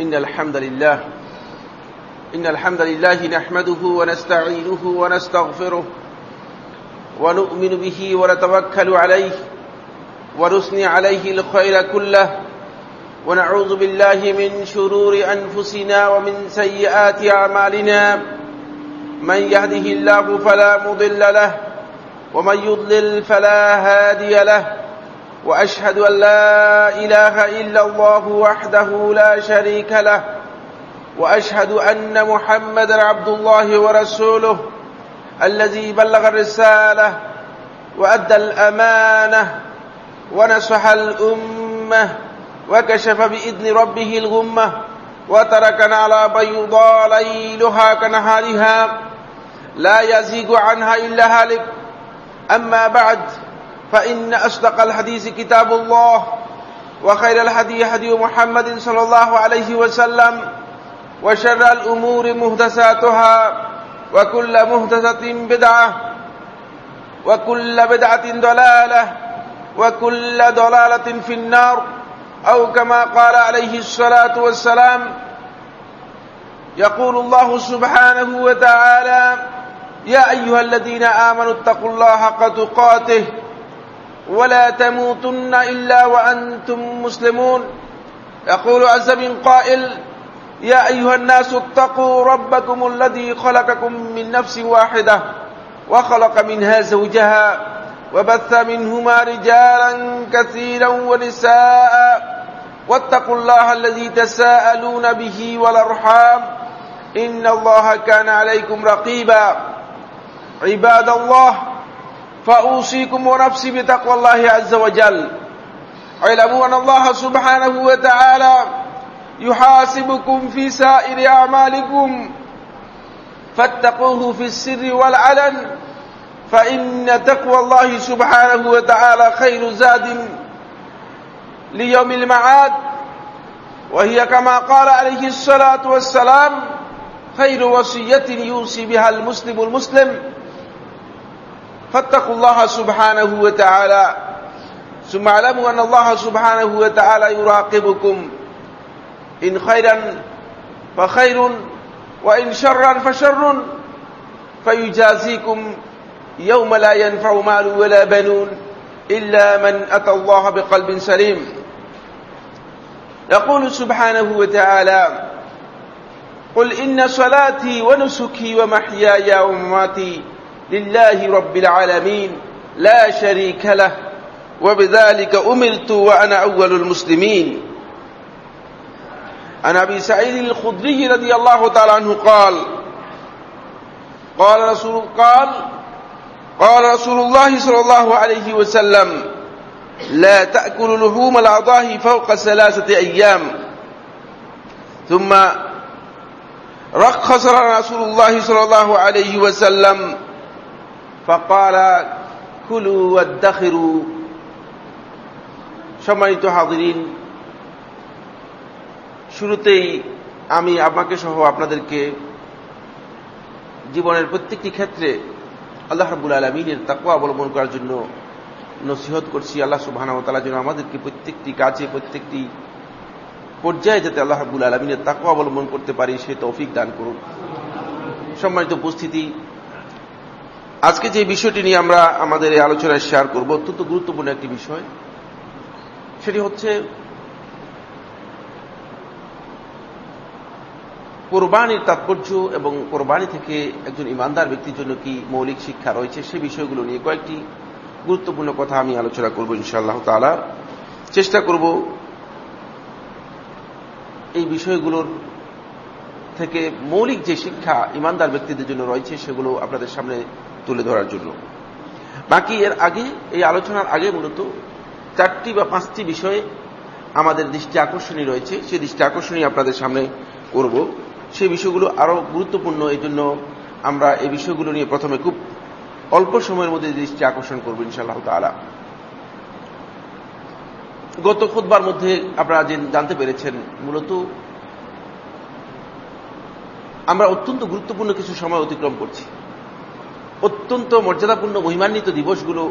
إن الحمد لله. إن الحمد لله نحمده ونستعينه ونستغفره ونؤمن به ونتوكل عليه ونثني عليه الخير كله. ونعوذ بالله من شرور أنفسنا ومن سيئات أعمالنا. من يهده الله فلا مضل له ومن يضلل فلا هادي له. وأشهد أن لا إله إلا الله وحده لا شريك له وأشهد أن محمدا عبد الله ورسوله الذي بلغ الرسالة وأدى الأمانة ونصح الأمة وكشف بإذن ربه الغمة وتركنا على بيضاء ليلها كنهارها لا يزيغ عنها إلا هالك. أما بعد فإن أصدق الحديث كتاب الله وخير الحديث حديث محمد صلى الله عليه وسلم وشر الأمور مهدساتها وكل مهدسة بدعة وكل بدعة ضلالة وكل ضلالة في النار أو كما قال عليه الصلاة والسلام يقول الله سبحانه وتعالى يا أيها الذين آمنوا اتقوا الله حق تقاته ولا تموتن إلا وأنتم مسلمون. يقول عز من قائل يا أيها الناس اتقوا ربكم الذي خلقكم من نفس واحدة وخلق منها زوجها وبث منهما رجالا كثيرا ونساء واتقوا الله الذي تساءلون به والأرحام إن الله كان عليكم رقيبا. عباد الله فأوصيكم ونفسي بتقوى الله عز وجل. اعلموا أن الله سبحانه وتعالى يحاسبكم في سائر أعمالكم. فاتقوه في السر والعلن فإن تقوى الله سبحانه وتعالى خير زاد ليوم المعاد. وهي كما قال عليه الصلاة والسلام خير وصية يوصي بها المسلم المسلم. فاتقوا الله سبحانه وتعالى ثم اعلموا أن الله سبحانه وتعالى يراقبكم إن خيرا فخير وإن شرا فشر فيجازيكم يوم لا ينفع مال ولا بنون إلا من أتى الله بقلب سليم. يقول سبحانه وتعالى قل إن صلاتي ونسكي ومحياي ومماتي لله رب العالمين لا شريك له وبذلك أمرت وأنا أول المسلمين. عن أبي سعيد الخدري رضي الله تعالى عنه قال قال رسول قال قال رسول الله صلى الله عليه وسلم لا تأكل لحوم الأعضاء فوق ثلاثة أيام. ثم رخص رسول الله صلى الله عليه وسلم فقال كلوا وادخروا সম্মানিত হাজিরিন শুরুতেই আমি আপনাকে সহ আপনাদেরকে জীবনের প্রত্যেকটি ক্ষেত্রে আল্লাহ রাবুল আলমিনের তাকুয়া অবলম্বন করার জন্য নসিহত করছি আল্লাহ সুবাহানতালার জন্য আমাদেরকে প্রত্যেকটি কাজে প্রত্যেকটি পর্যায়ে যাতে আল্লাহ রাবুল আলমিনের তাকুয়া অবলম্বন করতে পারি সে তৌফিক দান করুন সম্মানিত উপস্থিতি আজকে যে বিষয়টি নিয়ে আমরা আমাদের এই আলোচনায় শেয়ার করব, অত্যন্ত গুরুত্বপূর্ণ একটি বিষয়। সেটি হচ্ছে কোরবানির তাৎপর্য এবং কোরবানি থেকে একজন ইমানদার ব্যক্তির জন্য কি মৌলিক শিক্ষা রয়েছে, সে বিষয়গুলো নিয়ে কয়েকটি গুরুত্বপূর্ণ কথা আমি আলোচনা করব ইনশাআল্লাহ তালা চেষ্টা করব এই বিষয়গুলোর থেকে মৌলিক যে শিক্ষা ইমানদার ব্যক্তিদের জন্য রয়েছে, সেগুলো আপনাদের সামনে তুলে ধরার জন্য। বাকি এর আগে, এই আলোচনার আগে মূলত চারটি বা পাঁচটি বিষয়ে আমাদের দৃষ্টি আকর্ষণী রয়েছে। সেই দৃষ্টি আকর্ষণী আপনাদের সামনে করব। সেই বিষয়গুলো আরও গুরুত্বপূর্ণ, এই জন্য আমরা এই বিষয়গুলো নিয়ে প্রথমে খুব অল্প সময়ের মধ্যে দৃষ্টি আকর্ষণ করব ইনশাআল্লাহ তালা গত খুদ্বার মধ্যে আপনারা যে জানতে পেরেছেন, মূলত আমরা অত্যন্ত গুরুত্বপূর্ণ কিছু সময় অতিক্রম করছি। অত্যন্ত মর্যাদাপূর্ণ মহিমান্বিত দিবসগুলো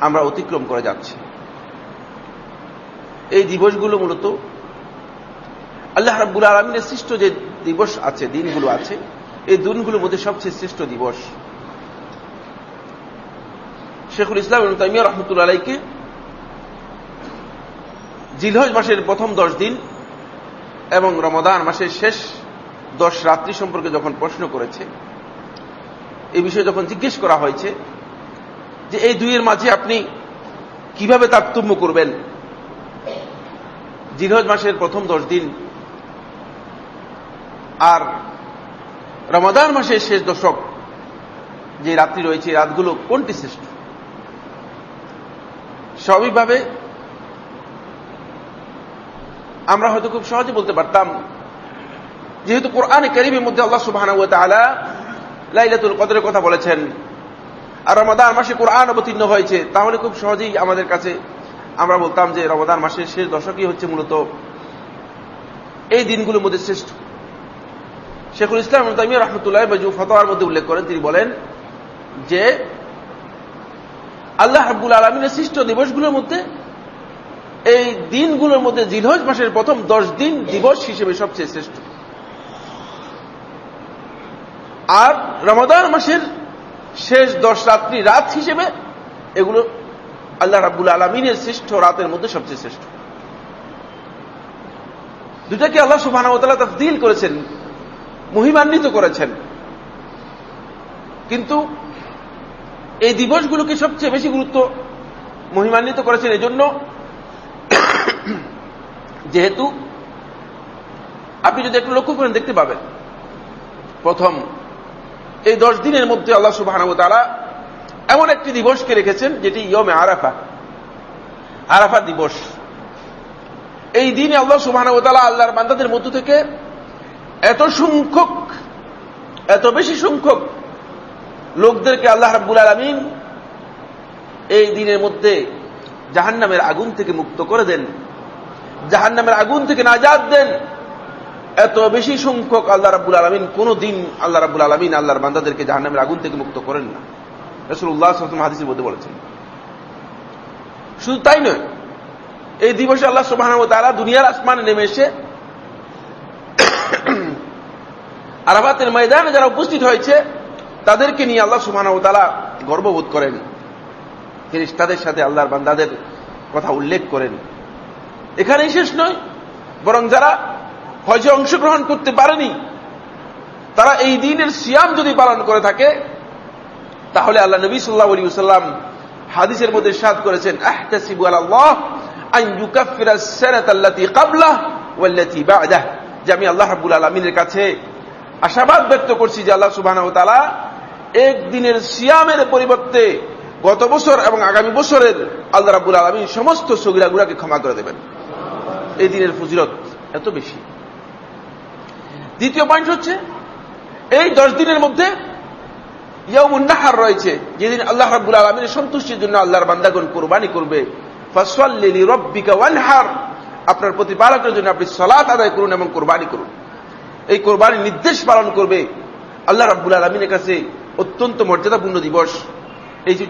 আমরা অতিক্রম করে যাচ্ছি। এই দিবসগুলো মূলত আল্লাহ রাব্বুল আলমিনের সৃষ্ট যে দিবস আছে, দিনগুলো আছে, এই দিনগুলোর মধ্যে সবচেয়ে শ্রেষ্ঠ দিবস। শেখুল ইসলাম তাইমিয়া রহমতুল্লা আলাইকে জিলহজ মাসের প্রথম দশ দিন এবং রমদান মাসের শেষ দশ রাত্রি সম্পর্কে যখন প্রশ্ন করেছে এই বিষয়ে যখন জিজ্ঞেস করা হয়েছে, যে এই দুইয়ের মাঝে আপনি কীভাবে তারতম্য করবেন? জিলহজ মাসের প্রথম দশ দিন আর রমাদান মাসের শেষ দশক যে রাত্রি রয়েছে রাতগুলো কোনটি শ্রেষ্ঠ? স্বাভাবিকভাবে আমরা হয়তো খুব সহজে বলতে পারতাম, যেহেতু কোরআন করিমের মধ্যে আল্লাহ সুবাহ লাইলাতুল কদরের কথা বলেছেন। আর রমাদান মাসে কোরআন অবতীর্ণ হয়েছে, তাহলে খুব সহজেই আমাদের কাছে আমরা বলতাম যে রমাদান মাসের শেষ দশকই হচ্ছে মূলত এই দিনগুলোর মধ্যে শ্রেষ্ঠ। শেখুল ইসলাম তামিয়া রহমতুল্লাহ বাজু ফতোয়ার মধ্যে উল্লেখ করেন, তিনি বলেন যে আল্লাহ হাবুল আলমিনের সৃষ্ট দিবসগুলোর মধ্যে এই দিনগুলোর মধ্যে জিলহজ মাসের প্রথম দশ দিন দিবস হিসেবে সবচেয়ে শ্রেষ্ঠ। আর রমদান মাসের শেষ দশ রাত্রি রাত হিসেবে এগুলো আল্লাহ রাবুল আলমিনের শ্রেষ্ঠ রাতের মধ্যে সবচেয়ে শ্রেষ্ঠ। দুটাকে আল্লাহ সুবাহ দিল করেছেন, মহিমান্বিত করেছেন। কিন্তু এই দিবসগুলোকে সবচেয়ে বেশি গুরুত্ব মহিমান্বিত করেছেন এজন্য যেহেতু আপনি যদি একটু লক্ষ্য করেন দেখতে পাবেন। প্রথম এই দশ দিনের মধ্যে আল্লাহ সুবাহ এমন একটি দিবসকে রেখেছেন, যেটি ইয়মে আরাফা। আরাফা দিবস। এই দিনে আল্লাহ সুবাহ আল্লাহর বান্দাদের মধ্য থেকে এত সংখ্যক, এত বেশি সংখ্যক লোকদেরকে আল্লাহ রাব্বুল আলমিন এই দিনের মধ্যে জাহান্নামের আগুন থেকে মুক্ত করে দেন। জাহান্নামের আগুন থেকে নাজাদ দেন। এত বেশি সংখ্যক আল্লাহ রাবুল আলমিন, কোন দিন আল্লাহ রাবুল আলমিন আল্লাহর বান্দাদেরকে জাহান্নামের আগুন থেকে মুক্ত করেন না। রসুল্লাহ হাদিসের মধ্যে বলেছেন। শুধু তাই নয়, এই দিবসে আল্লাহ সুবাহ তারা দুনিয়ার আসমানে নেমে এসে আরাফাতের ময়দানে যারা উপস্থিত হয়েছে, তাদেরকে নিয়ে আল্লাহ সুবহানাহু তাআলা গর্ববোধ করেন। তিনি তাদের সাথে আল্লাহর বান্দাদের কথা উল্লেখ করেন। এখানেই শেষ নয়, বরং যারা হজে অংশগ্রহণ করতে পারেনি। তারা এই দিনের সিয়াম যদি পালন করে থাকে, তাহলে আল্লাহ নবী সাল্লাহ আলী সাল্লাম হাদিসের মধ্যে সাদ করেছেন আমি আল্লাহ রাব্বুল আলামিনের কাছে আশাবাদ ব্যক্ত করছি যে আল্লাহ সুবহানাহু ওয়া তাআলা একদিনের সিয়ামের পরিবর্তে গত বছর এবং আগামী বছরের আল্লাহ রাবুল আলমী সমস্ত সগিরাগুড়াকে ক্ষমা করে দেবেন। এই দিনের ফজিলত এত বেশি। দ্বিতীয় পয়েন্ট হচ্ছে, এই দশ দিনের মধ্যে ইয়ামুন্নাহার রয়েছে, যেদিন আল্লাহ রাবুল আলমীর সন্তুষ্টির জন্য আল্লাহর বান্দাগণ কোরবানি করবে। ফসলি রব্বিকা ওয়ানহার, আপনার প্রতিপালকের জন্য আপনি সলাত আদায় করুন এবং কোরবানি করুন। এই কোরবানির নির্দেশ পালন করবে আল্লাহ রাবুল আলমিনের কাছে অত্যন্ত মর্যাদাপূর্ণ দিবস। এই যে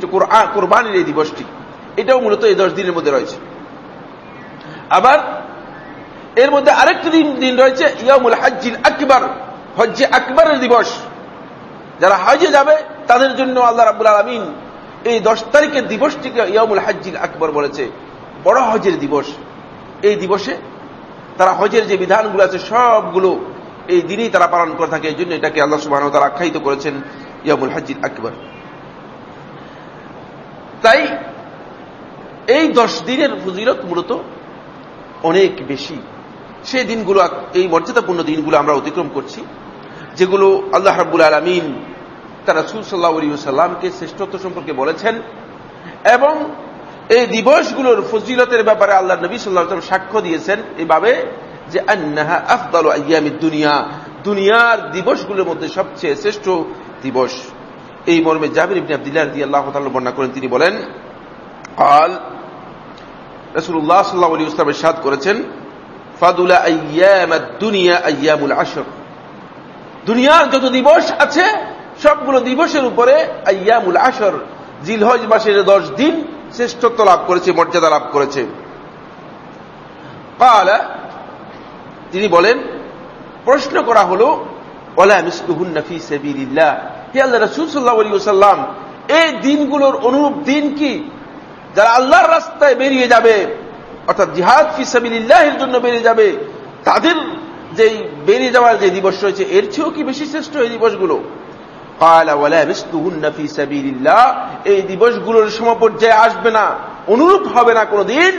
কোরবানির এই দিবসটি, এটাও মূলত এই দশ দিনের মধ্যে রয়েছে। আবার এর মধ্যে আরেকটি দিন দিন রয়েছে ইয়ামুল হাজিল আকবর, হজ্জে আকবরের দিবস। যারা হজে যাবে, তাদের জন্য আল্লাহ রাবুল আলমিন এই দশ তারিখের দিবসটিকে ইয়ামুল হাজিল আকবর বলেছে। বড় হজের দিবস। এই দিবসে তারা হজের যে বিধানগুলো আছে, সবগুলো এই দিনেই তারা পালন করে থাকে। এই জন্য এটাকে আল্লাহ সুবাহ তারা আখ্যায়িত করেছেন ইয়ামুল হাজির আকবর। তাই এই দশ দিনের ফজিলত মূলত অনেক বেশি। সেই দিনগুলো, এই মর্যাদাপূর্ণ দিনগুলো আমরা অতিক্রম করছি, যেগুলো আল্লাহ রাবুল আলমিন তারা সুসাল্লাহ আলী সাল্লামকে শ্রেষ্ঠত্ব সম্পর্কে বলেছেন এবং এই দিবসগুলোর ফজিলতের ব্যাপারে আল্লাহ নবী সাল্লাহ সাক্ষ্য দিয়েছেন এইভাবে যে আন্নাহা দুনিয়া, দুনিয়ার দিবসগুলোর মধ্যে সবচেয়ে শ্রেষ্ঠ দিবস। এই মর্মে জাবির ইবনে আব্দুল্লাহ আল্লাহ বর্ণনা করেন, তিনি বলেন, কাল রসুল্লাহ সাল্লাহ আলী ইসলামের সাদ করেছেন ফাদুলা আয়াম দুনিয়া আয়ামুল আসর দুনিয়ার যত দিবস আছে, সবগুলো দিবসের উপরে আয়ামুল আসর জিলহজ মাসের দশ দিন শ্রেষ্ঠত্ব লাভ করেছে, মর্যাদা লাভ করেছে। তিনি বলেন, প্রশ্ন করা হল সাল্লাম এই দিনগুলোর অনুরূপ দিন কি? যারা আল্লাহর রাস্তায় বেরিয়ে যাবে অর্থাৎ জিহাদ ফি সাবিল্লাহের জন্য বেরিয়ে যাবে। তাদের যে বেরিয়ে যাওয়ার যে দিবস রয়েছে, এর চেয়েও কি বেশি শ্রেষ্ঠ এই দিবসগুলো? এই দিবসগুলোর সমপর্যায়ে আসবে না, অনুরূপ হবে না কোনদিন,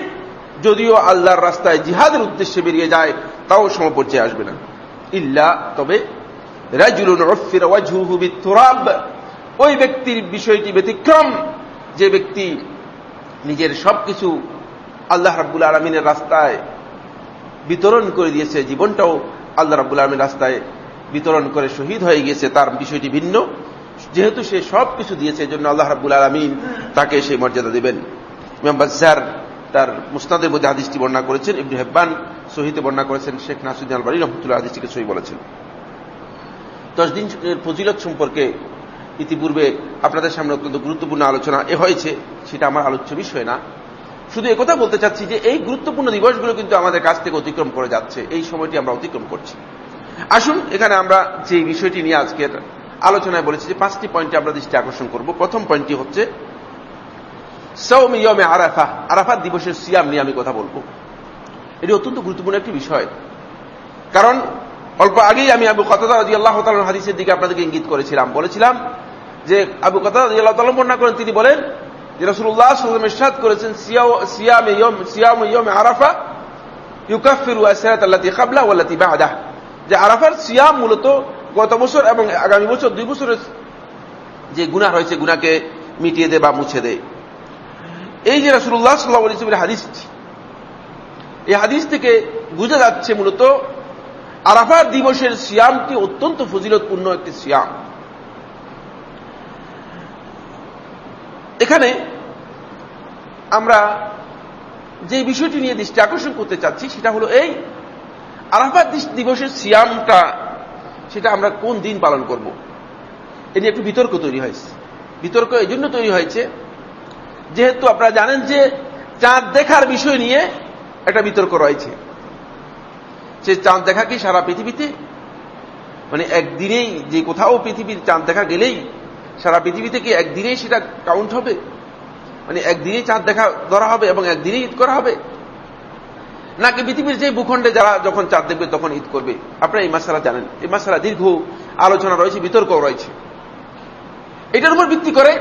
যদিও আল্লাহর রাস্তায় জিহাদের উদ্দেশ্যে বেরিয়ে যায়, তাও সমপর্যায়ে আসবে না। ইল্লা, তবে ওই ব্যক্তির বিষয়টি ব্যতিক্রম, যে ব্যক্তি নিজের সবকিছু আল্লাহ রাব্বুল আলমিনের রাস্তায় বিতরণ করে দিয়েছে, জীবনটাও আল্লাহ রাব্বুল আলমীর রাস্তায় বিতরণ করে শহীদ হয়ে গিয়েছে, তার বিষয়টি ভিন্ন। যেহেতু সে সব কিছু দিয়েছে জন্য আল্লাহ রাব্বুল আলমিন তাকে সেই মর্যাদা দেবেন। ইমাম বাজার তার মুস্তাদের মধ্যে হাদিসটি বর্ণনা করেছেন, ইবনু হেব্বান সহিতে বর্ণনা করেছেন, শেখ নাসুদ্দিন আলবাড়ি রহমতুল্লাহ হাদিসটিকে সহি বলেছেন। দশ দিনের ফজিলত সম্পর্কে ইতিপূর্বে আপনাদের সামনে অত্যন্ত গুরুত্বপূর্ণ আলোচনা এ হয়েছে, সেটা আমার আলোচ্য বিষয় না। শুধু একথা বলতে চাচ্ছি যে এই গুরুত্বপূর্ণ দিবসগুলো কিন্তু আমাদের কাছ থেকে অতিক্রম করে যাচ্ছে। এই সময়টি আমরা অতিক্রম করছি। আসুন, এখানে আমরা যে বিষয়টি নিয়ে আজকের আলোচনায় বলেছি যে পাঁচটি পয়েন্টে আমরা দৃষ্টি আকর্ষণ করব। প্রথম পয়েন্টটি হচ্ছে সৌমিয়মে আরাফা আরাফাত দিবসের সিয়াম নিয়ে আমি কথা বলব। এটি অত্যন্ত গুরুত্বপূর্ণ একটি বিষয়। কারণ, অল্প আগেই আমি আবু কথা রাজি আল্লাহ হাদিসের দিকে আপনাদেরকে ইঙ্গিত করেছিলাম। বলেছিলাম যে আবু কথা রাজি আল্লাহ বর্ণনা করেন, তিনি বলেন সিয়াম মূলত গত বছর এবং আগামী বছর দুই বছরের যে গুণা গুণাকে মিটিয়ে দেয় বা মুছে দেয়। এই যে রসুল্লাহ সাল্লাহ এই হাদিস থেকে বুঝা যাচ্ছে মূলত আরাফার দিবসের সিয়ামটি অত্যন্ত ফজিলতপূর্ণ একটি সিয়াম। এখানে আমরা যে বিষয়টি নিয়ে দৃষ্টি আকর্ষণ করতে চাচ্ছি, সেটা হলো এই আরাফাত দিবসের সিয়ামটা, সেটা আমরা কোন দিন পালন করব? এ নিয়ে একটু বিতর্ক তৈরি হয়েছে। বিতর্ক এই জন্য তৈরি হয়েছে, যেহেতু আপনারা জানেন যে চাঁদ দেখার বিষয় নিয়ে একটা বিতর্ক রয়েছে। সে চাঁদ দেখা কি সারা পৃথিবীতে? মানে একদিনেই যে কোথাও পৃথিবীর চাঁদ দেখা গেলেই সারা পৃথিবীতে কি একদিনেই সেটা কাউন্ট হবে? মানে একদিনেই চাঁদ দেখা ধরা হবে এবং একদিনেই ঈদ করা হবে? নাকি পৃথিবীর যে ভূখণ্ডে যারা যখন চাঁদ দেখবে তখন ঈদ করবে? আপনারা এই মাসালা জানেন। এই মাসালা দীর্ঘ আলোচনা রয়েছে বিতর্ক রয়েছে। এটার উপর ভিত্তি করে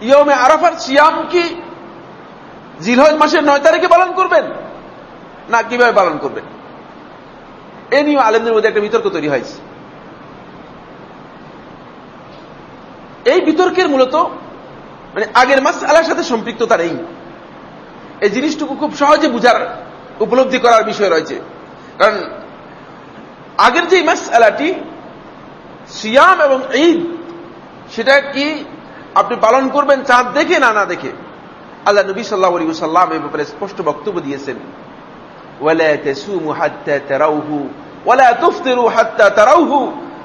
ইয়মে আরাফার সিয়াম কি জিলহজ মাসের নয় তারিখে পালন করবেন? না, কীভাবে পালন করবেন? এ নিয়ে আলেমদের মধ্যে একটা বিতর্ক তৈরি হয়েছে। এই বিতর্কের মূলত মানে আগের মাস আলার সাথে সম্পৃক্ততা নেই এই জিনিসটুকু খুব সহজে বুঝার, উপলব্ধি করার বিষয় রয়েছে। কারণ আগের যে মাস আলাটি সিয়াম এবং ঈদ, সেটা কি আপনি পালন করবেন চাঁদ দেখে না না দেখে? আল্লাহ নবী সাল্লাহ আলী সাল্লাম এ ব্যাপারে স্পষ্ট বক্তব্য দিয়েছেন।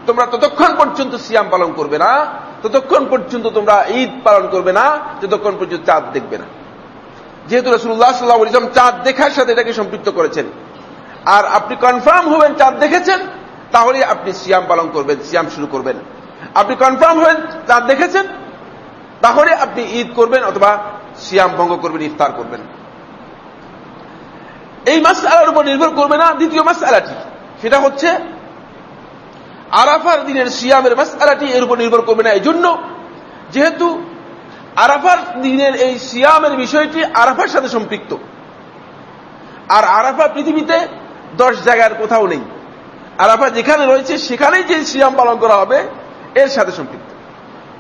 তোমরা ততক্ষণ পর্যন্ত সিয়াম পালন করবে না। ততক্ষণ পর্যন্ত তোমরা ঈদ পালন করবে না, যতক্ষণ পর্যন্ত চাঁদ দেখবে না। যেহেতু রসুল্লাহ সাল্লাহ ইসলাম চাঁদ দেখার সাথে এটাকে সম্পৃক্ত করেছেন। আর আপনি কনফার্ম হবেন চাঁদ দেখেছেন, তাহলে আপনি সিয়াম পালন করবেন, সিয়াম শুরু করবেন। আপনি কনফার্ম হবেন, চাঁদ দেখেছেন, তাহলে আপনি ঈদ করবেন অথবা সিয়াম ভঙ্গ করবেন, ইফতার করবেন। এই মাস আলার উপর নির্ভর করবে না দ্বিতীয় মাস আলাটি সেটা হচ্ছে আরাফার দিনের সিয়ামের মাস আলাটি এর উপর নির্ভর করবে না এই জন্য যেহেতু আরাফার দিনের এই সিয়ামের বিষয়টি আরাফার সাথে সম্পৃক্ত। আর আরাফা পৃথিবীতে দশ জায়গার কোথাও নেই। আরাফা যেখানে রয়েছে, সেখানেই যে সিয়াম পালন করা হবে, এর সাথে সম্পৃক্ত।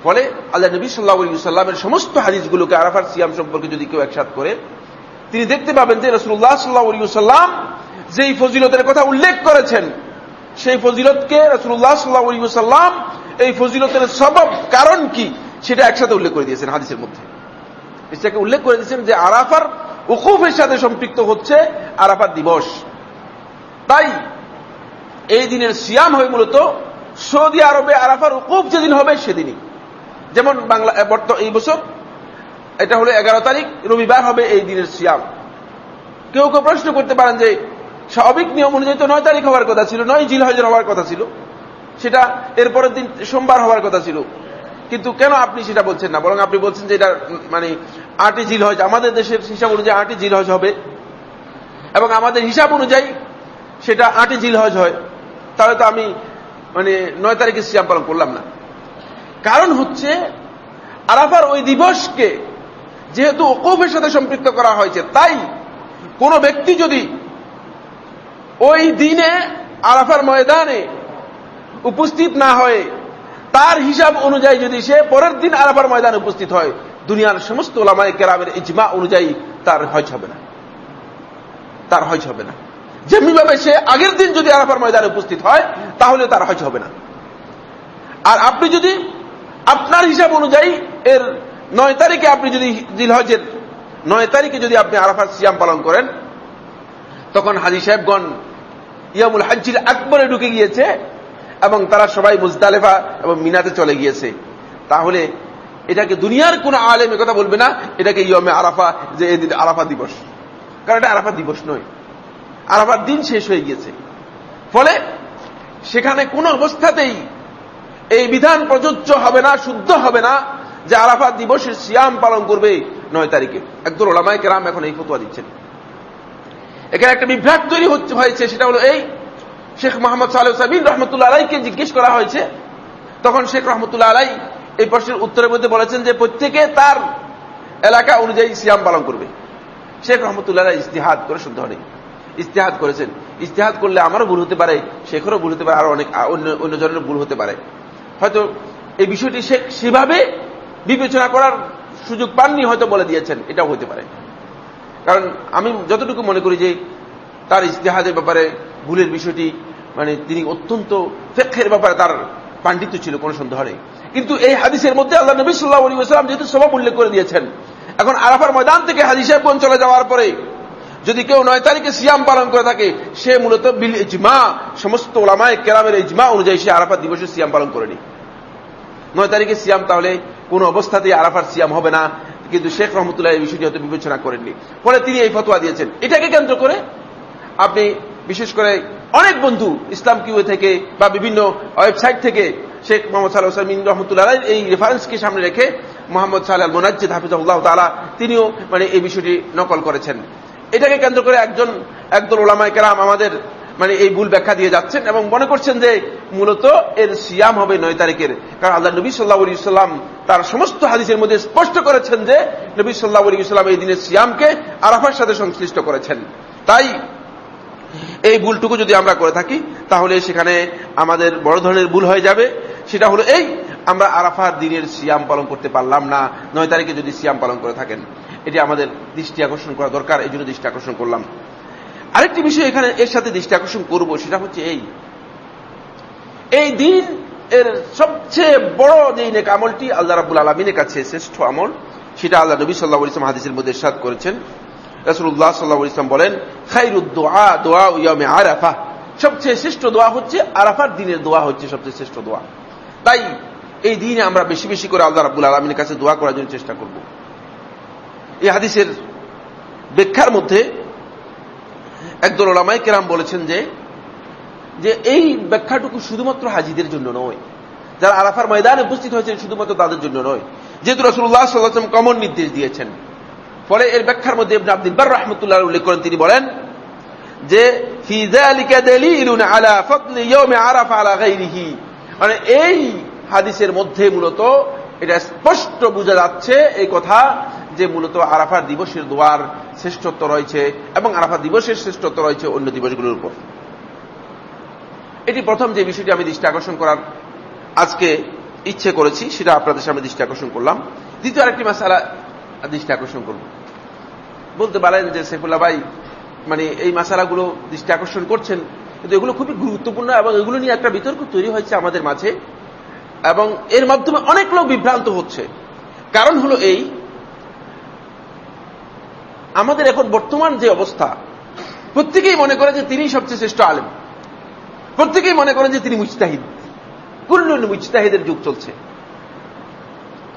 ফলে আল্লাহ নবী সাল্লাহ সাল্লামের সমস্ত হাদিসগুলোকে আরাফার সিয়াম সম্পর্কে যদি কেউ একসাথ করে, তিনি দেখতে পাবেন যে রসুল্লাহ সাল্লাহ সাল্লাম যেই ফজিলতের কথা উল্লেখ করেছেন সেই ফজিলতকে রসুল্লাহ সাল্লাহ সাল্লাম এই ফজিলতের সবব কারণ কি? সেটা একসাথে উল্লেখ করে দিয়েছেন হাদিসের মধ্যে। এটাকে উল্লেখ করে দিয়েছেন যে আরাফার উকুফের সাথে সম্পৃক্ত হচ্ছে আরাফার দিবস। তাই এই দিনের সিয়াম হয় মূলত সৌদি আরবে আরাফার উকুফ যেদিন হবে সেদিনই। যেমন বাংলা এই বছর, এটা হলো এগারো তারিখ, রবিবার হবে এই দিনের সিয়াম। কেউ কেউ প্রশ্ন করতে পারেন যে স্বাভাবিক নিয়ম অনুযায়ী তো নয় তারিখ হওয়ার কথা ছিল, নয় জিল হজের হওয়ার কথা ছিল। সেটা এরপরের দিন সোমবার হওয়ার কথা ছিল। কিন্তু কেন আপনি সেটা বলছেন না? বরং আপনি বলছেন যে এটা মানে আটই জিল হজ, আমাদের দেশের হিসাব অনুযায়ী আটই জিল হজ হবে। এবং আমাদের হিসাব অনুযায়ী সেটা আটই জিল হজ হয়। তাহলে তো আমি মানে নয় তারিখে সিয়াম পালন করলাম না। কারণ হচ্ছে, আরাফার ওই দিবসকে যেহেতু ওকফের সাথে সম্পৃক্ত করা হয়েছে, তাই কোন ব্যক্তি যদি ওই দিনে আরাফার ময়দানে উপস্থিত না হয়ে, তার হিসাব অনুযায়ী যদি সে পরের দিন আরাফার ময়দানে উপস্থিত হয়, দুনিয়ার সমস্ত ওলামায় কেরামের ইজমা অনুযায়ী তার হজ হবে না। তার হজ হবে না। যেমনিভাবে সে আগের দিন যদি আরাফার ময়দানে উপস্থিত হয়, তাহলে তার হজ হবে না। আর আপনি যদি আপনার হিসাব অনুযায়ী এর নয় তারিখে আপনি যদি জিলহজের নয় তারিখে যদি আপনি আরাফার সিয়াম পালন করেন, তখন হাজি সাহেবগণ ইয়ামুল হাজির আকবরে ঢুকে গিয়েছে এবং তারা সবাই মুজদালেফা এবং মিনাতে চলে গিয়েছে। তাহলে এটাকে দুনিয়ার কোন আলেম কথা বলবে না, এটাকে ইয়মে আরাফা যে এদিন আরাফা দিবস। কারণ এটা আরাফা দিবস নয়। আরাফার দিন শেষ হয়ে গিয়েছে। ফলে সেখানে কোন অবস্থাতেই এই বিধান প্রযোজ্য হবে না, শুদ্ধ হবে না যে আরাফা দিবসের সিয়াম পালন করবে নয় তারিখে। একদল ওলামায় কেরাম এখন এই ফতোয়া দিচ্ছেন। এখানে একটা বিভ্রাট তৈরি হয়েছে, সেটা হলো এই শেখ মোহাম্মদ সালেহ সাবিন রহমতুল্লাহ আলাইকে জিজ্ঞেস করা হয়েছে। তখন শেখ রহমতুল্লাহ আলাই এই প্রশ্নের উত্তরের মধ্যে বলেছেন যে প্রত্যেকে তার এলাকা অনুযায়ী সিয়াম পালন করবে। শেখ রহমতুল্লাহ ইস্তিহাদ করে শুদ্ধ নেই ইস্তেহাদ করেছেন। ইস্তেহাদ করলে আমারও ভুল হতে পারে, শেখরও ভুল হতে পারে, আরও অনেক অন্য অন্য জনের ভুল হতে পারে। হয়তো এই বিষয়টি শেখ সেভাবে বিবেচনা করার সুযোগ পাননি, হয়তো বলে দিয়েছেন, এটাও হতে পারে। কারণ আমি যতটুকু মনে করি যে তার ইস্তেহাদের ব্যাপারে ভুলের বিষয়টি মানে তিনি অত্যন্ত ফেক্ষের ব্যাপারে তার পাণ্ডিত্য ছিল, কোনো সন্দেহ নেই। কিন্তু এই হাদিসের মধ্যে আল্লাহ নবী সাল্লাহ আলী আসলাম যেহেতু সবাব উল্লেখ করে দিয়েছেন, এখন আরাফার ময়দান থেকে হাদিস সাহেবগঞ্জ চলে যাওয়ার পরে যদি কেউ নয় তারিখে সিয়াম পালন করে থাকে, সে মূলত বিল ইজমা, সমস্ত ওলামায় কেরামের ইজমা অনুযায়ী সে আরাফার দিবসে সিয়াম পালন করেনি। নয় তারিখে সিয়াম তাহলে কোন অবস্থাতেই আরাফার সিয়াম হবে না কিন্তু শেখ রহমতুল্লাহ এই বিষয়টি হয়তো বিবেচনা করেননি। ফলে তিনি এই ফতোয়া দিয়েছেন। এটাকে কেন্দ্র করে আপনি বিশেষ করে অনেক বন্ধু ইসলাম কিউ থেকে বা বিভিন্ন ওয়েবসাইট থেকে শেখ মোহাম্মদ সাল্লাহ সামিন রহমতুল্লাহ এই রেফারেন্সকে সামনে রেখে মোহাম্মদ সাল্লাহ মোনাজ্জিদ হাফিজাউল্লাহ তালা তিনিও মানে এই বিষয়টি নকল করেছেন। এটাকে কেন্দ্র করে একজন, একদল ওলামায় কেরাম আমাদের মানে এই ভুল ব্যাখ্যা দিয়ে যাচ্ছেন এবং মনে করছেন যে মূলত এর সিয়াম হবে নয় তারিখের। কারণ আল্লাহ নবী সাল্লাহ আলী ইসলাম তার সমস্ত হাদিসের মধ্যে স্পষ্ট করেছেন যে নবী সাল্লাহ আলী ইসলাম এই দিনের সিয়ামকে আরাফার সাথে সংশ্লিষ্ট করেছেন। তাই এই ভুলটুকু যদি আমরা করে থাকি, তাহলে সেখানে আমাদের বড় ধরনের ভুল হয়ে যাবে। সেটা হলো এই, আমরা আরাফার দিনের সিয়াম পালন করতে পারলাম না, নয় তারিখে যদি সিয়াম পালন করে থাকেন। এটি আমাদের দৃষ্টি আকর্ষণ করা দরকার এই জন্য দৃষ্টি আকর্ষণ করলাম। আরেকটি বিষয় এখানে এর সাথে দৃষ্টি আকর্ষণ করব, সেটা হচ্ছে এই। এই দিন এর সবচেয়ে বড় যে নেক আমলটি আল্লাহ রাবুল আলমিনের কাছে শ্রেষ্ঠ আমল, সেটা আল্লাহ নবী সাল্লাহ ইসলাম হাদিসের মধ্যে সাদ করেছেন। রসুল্লাহ সাল্লাহ ইসলাম বলেন খাইরুদ্দোয়া দোয়া ইয়ামে আরাফা। সবচেয়ে শ্রেষ্ঠ দোয়া হচ্ছে আরাফার দিনের দোয়া হচ্ছে সবচেয়ে শ্রেষ্ঠ দোয়া। তাই এই দিনে আমরা বেশি বেশি করে আল্লাহ রাবুল আলমিনের কাছে দোয়া করার জন্য চেষ্টা করব। এই হাদিসের ব্যাখ্যার মধ্যে একদল ওলামাই কেরাম বলেছেন যে যে এই ব্যাখ্যাটুকু শুধুমাত্র হাজিদের জন্য নয়। যারা আরাফার ময়দানে উপস্থিত হয়েছেন শুধুমাত্র তাদের জন্য নয়। যেহেতু রসুল্লাহ সাল্লাম কমন নির্দেশ দিয়েছেন। ফলে এর ব্যাখ্যার মধ্যে আব্দুলবার রহমতুল্লাহ উল্লেখ করেন, তিনি বলেন যে মানে এই হাদিসের মধ্যে মূলত এটা স্পষ্ট বোঝা যাচ্ছে এই কথা যে মূলত আরাফার দিবসের দোয়ার শ্রেষ্ঠত্ব রয়েছে এবং আরাফা দিবসের শ্রেষ্ঠত্ব রয়েছে অন্য দিবসগুলোর উপর। এটি প্রথম যে বিষয়টি আমি দৃষ্টি আকর্ষণ করার আজকে ইচ্ছে করেছি, সেটা আপনাদের সামনে দৃষ্টি আকর্ষণ করলাম। দ্বিতীয় আরেকটি মাসালা দৃষ্টি আকর্ষণ করব। বলতে পারেন যে সেফুল্লাহ ভাই মানে এই মাসালাগুলো দৃষ্টি আকর্ষণ করছেন, কিন্তু এগুলো খুবই গুরুত্বপূর্ণ এবং এগুলো নিয়ে একটা বিতর্ক তৈরি হয়েছে আমাদের মাঝে এবং এর মাধ্যমে অনেক লোক বিভ্রান্ত হচ্ছে। কারণ হলো এই আমাদের এখন বর্তমান যে অবস্থা, প্রত্যেকেই মনে করে যে তিনি সবচেয়ে শ্রেষ্ঠ আলেম। প্রত্যেকেই মনে করেন যে তিনি মুজতাহিদ। কুল্লুন মুজতাহিদের যুগ চলছে।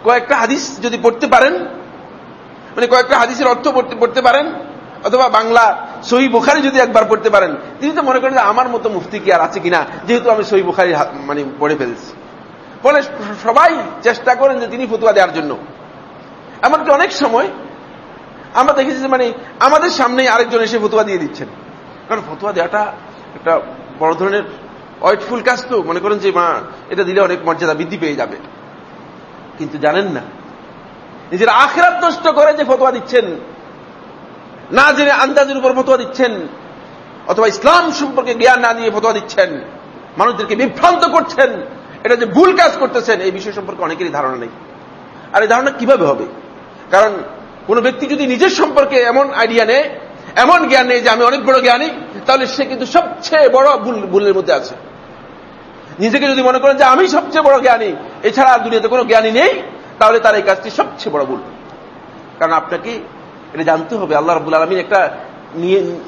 কয়েকটা হাদিস যদি পড়তে পারেন মানে কয়েকটা হাদিসের অর্থ পড়তে পারেন, অথবা বাংলা সহি বুখারি যদি একবার পড়তে পারেন, তিনি তো মনে করেন যে আমার মতো মুফতি কি আর আছে কিনা, যেহেতু আমি সহি বুখারি মানে পড়ে ফেলছি। ফলে সবাই চেষ্টা করেন যে তিনি ফতুয়া দেওয়ার জন্য। এমনকি অনেক সময় আমরা দেখেছি যে মানে আমাদের সামনে আরেকজন এসে ফতুয়া দিয়ে দিচ্ছেন। কারণ ফতুয়া দেওয়াটা একটা বড় ধরনের ওয়েটফুল কাজ তো। মনে করেন যে, মা, এটা দিলে অনেক মর্যাদা বৃদ্ধি পেয়ে যাবে। কিন্তু জানেন না, নিজের আখরাত নষ্ট করে যে ফতোয়া দিচ্ছেন, না জেনে আন্দাজের উপর ফতোয়া দিচ্ছেন, অথবা ইসলাম সম্পর্কে জ্ঞান না দিয়ে ফতোয়া দিচ্ছেন, মানুষদেরকে বিভ্রান্ত করছেন, এটা যে ভুল কাজ করতেছেন, এই বিষয় সম্পর্কে অনেকেরই ধারণা নেই। আর এই ধারণা কীভাবে হবে? কারণ কোন ব্যক্তি যদি নিজের সম্পর্কে এমন আইডিয়া নেয়, এমন জ্ঞান নেই যে আমি অনেক বড় জ্ঞানী, তাহলে সে কিন্তু সবচেয়ে বড় ভুল, ভুলের মধ্যে আছে। নিজেকে যদি মনে করেন যে আমি সবচেয়ে বড় জ্ঞানী, এছাড়া আর দুনিয়াতে কোনো জ্ঞানী নেই, তাহলে তার এই কাজটি সবচেয়ে বড় ভুল। কারণ আপনাকে এটা জানতে হবে, আল্লাহ রবুল আলমিন একটা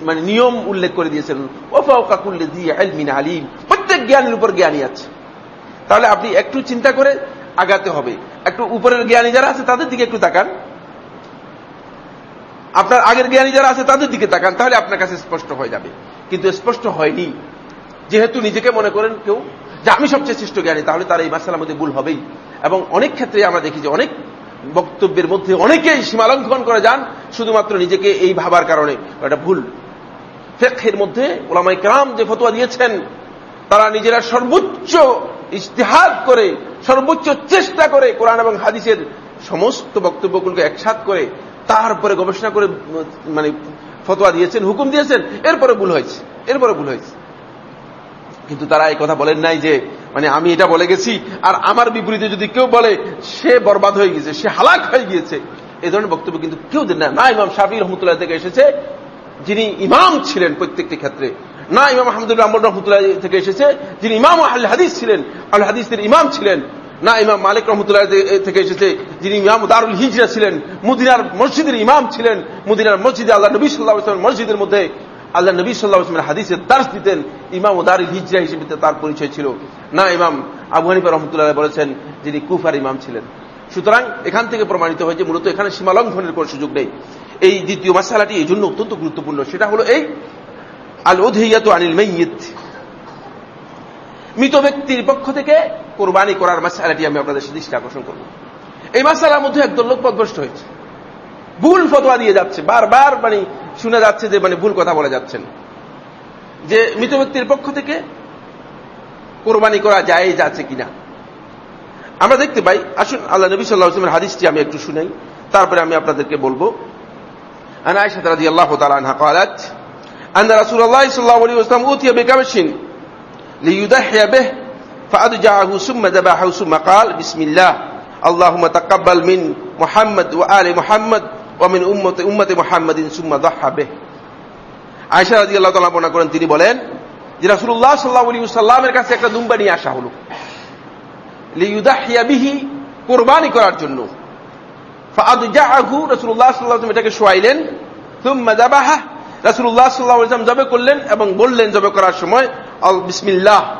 মানে নিয়ম উল্লেখ করে দিয়েছেন ওফাউকাকুল্লে দিয়ে আলমিন আলিম প্রত্যেক জ্ঞানের উপর জ্ঞানী আছে। তাহলে আপনি একটু চিন্তা করে আগাতে হবে। একটু উপরের জ্ঞানী যারা আছে, তাদের দিকে একটু তাকান। আপনার আগের জ্ঞানী যারা আছে, তাদের দিকে তাকান, তাহলে আপনার কাছে স্পষ্ট হয়ে যাবে। কিন্তু স্পষ্ট হয়নি। যেহেতু নিজেকে মনে করেন কেউ, যে আমি সবচেয়ে শ্রেষ্ঠ জ্ঞানী, তাহলে তার এই মাসালার মধ্যে ভুল হবেই। এবং অনেক ক্ষেত্রে আমরা দেখি যে অনেক বক্তব্যের মধ্যে অনেকেই সীমালঙ্ঘন করে যান, শুধুমাত্র নিজেকে এই ভাবার কারণে। এটা ভুল। ফেকের মধ্যে ওলামাই ক্রাম যে ফতোয়া দিয়েছেন, তারা নিজেরা সর্বোচ্চ ইস্তেহাদ করে, সর্বোচ্চ চেষ্টা করে কোরআন এবং হাদিসের সমস্ত বক্তব্যগুলোকে একসাথ করে তারপরে গবেষণা করে মানে ফতোয়া দিয়েছেন, হুকুম দিয়েছেন, এরপরে ভুল হয়েছে, এরপরে ভুল হয়েছে। কিন্তু তারা এই কথা বলেন নাই যে মানে আমি এটা বলে গেছি, আর আমার বিপরীতে যদি কেউ বলে, সে বরবাদ হয়ে গেছে, সে হালাক হয়ে গিয়েছে এই ধরনের বক্তব্য কিন্তু কেউ দেন না। না ইমাম শাফি রহমতুল্লাহ থেকে এসেছে, যিনি ইমাম ছিলেন প্রত্যেকটি ক্ষেত্রে। না ইমাম আহমদুল্লাহ আহমদ রহমতুল্লাহ থেকে এসেছে, যিনি ইমাম আল হাদিস ছিলেন আল হাদিসের ইমাম ছিলেন। না ইমাম মালিক রহমতুল্লাহ থেকে এসেছে, যিনি ইমাম দারুল হিজরা ছিলেন, মুদিনার মসজিদের ইমাম ছিলেন, মুদিনার মসজিদে আল্লাহ নবী সাল্লাহ মসজিদের মধ্যে আল্লাহ নবী সাল্লাহ আসলামের হাদিসের দাস দিতেন, ইমাম ও দারি হিজরা হিসেবে তার পরিচয় ছিল। না ইমাম আবু হানিফা রহমতুল্লাহ বলেছেন, যিনি কুফার ইমাম ছিলেন। সুতরাং এখান থেকে প্রমাণিত হয়েছে, মূলত এখানে সীমালঙ্ঘনের কোন সুযোগ নেই। এই দ্বিতীয় মাসালাটি এই জন্য অত্যন্ত গুরুত্বপূর্ণ, সেটা হলো এই আল ওধিয়াত আনিল মেইয়িত মৃত ব্যক্তির পক্ষ থেকে কোরবানি করার মাসালাটি আমি আপনাদের দৃষ্টি আকর্ষণ করব এই মাসালার মধ্যে একদল লোক পদভ্রষ্ট হয়েছে ভুল ফতোয়া দিয়ে যাচ্ছে বারবার মানে শুনে যাচ্ছে যে মানে ভুল কথা বলে যাচ্ছেন যে মৃত ব্যক্তির পক্ষ থেকে কোরবানি করা যায় যাচ্ছে কিনা আমরা দেখতে পাই আসুন আল্লাহ নবী সাল্লাহ আসলামের হাদিসটি আমি একটু শুনাই তারপরে আমি আপনাদেরকে বলবো أنا عائشة رضي الله تعالى عنها قالت أن رسول الله صلى الله عليه وسلم أوتي بكبش ليضحي به فأدجعه ثم ذبحه ثم قال بسم الله اللهم تقبل من محمد وآل محمد ومن أمة أمة محمد ثم ضحى به আয়সা রাজি আল্লাহ তালা বর্ণনা করেন তিনি বলেন যে রাসুল্লাহ সাল্লাহ আলী সাল্লামের কাছে একটা দুম্বা নিয়ে আসা হল লিউদাহিয়াবিহি কোরবানি করার জন্য রসুল্লাহ সাল্লাহ এটাকে শোয়াইলেন তুম্মা দাবাহা রাসুল্লাহ সাল্লাহ ইসলাম জবে করলেন এবং বললেন জবে করার সময় বিসমিল্লাহ।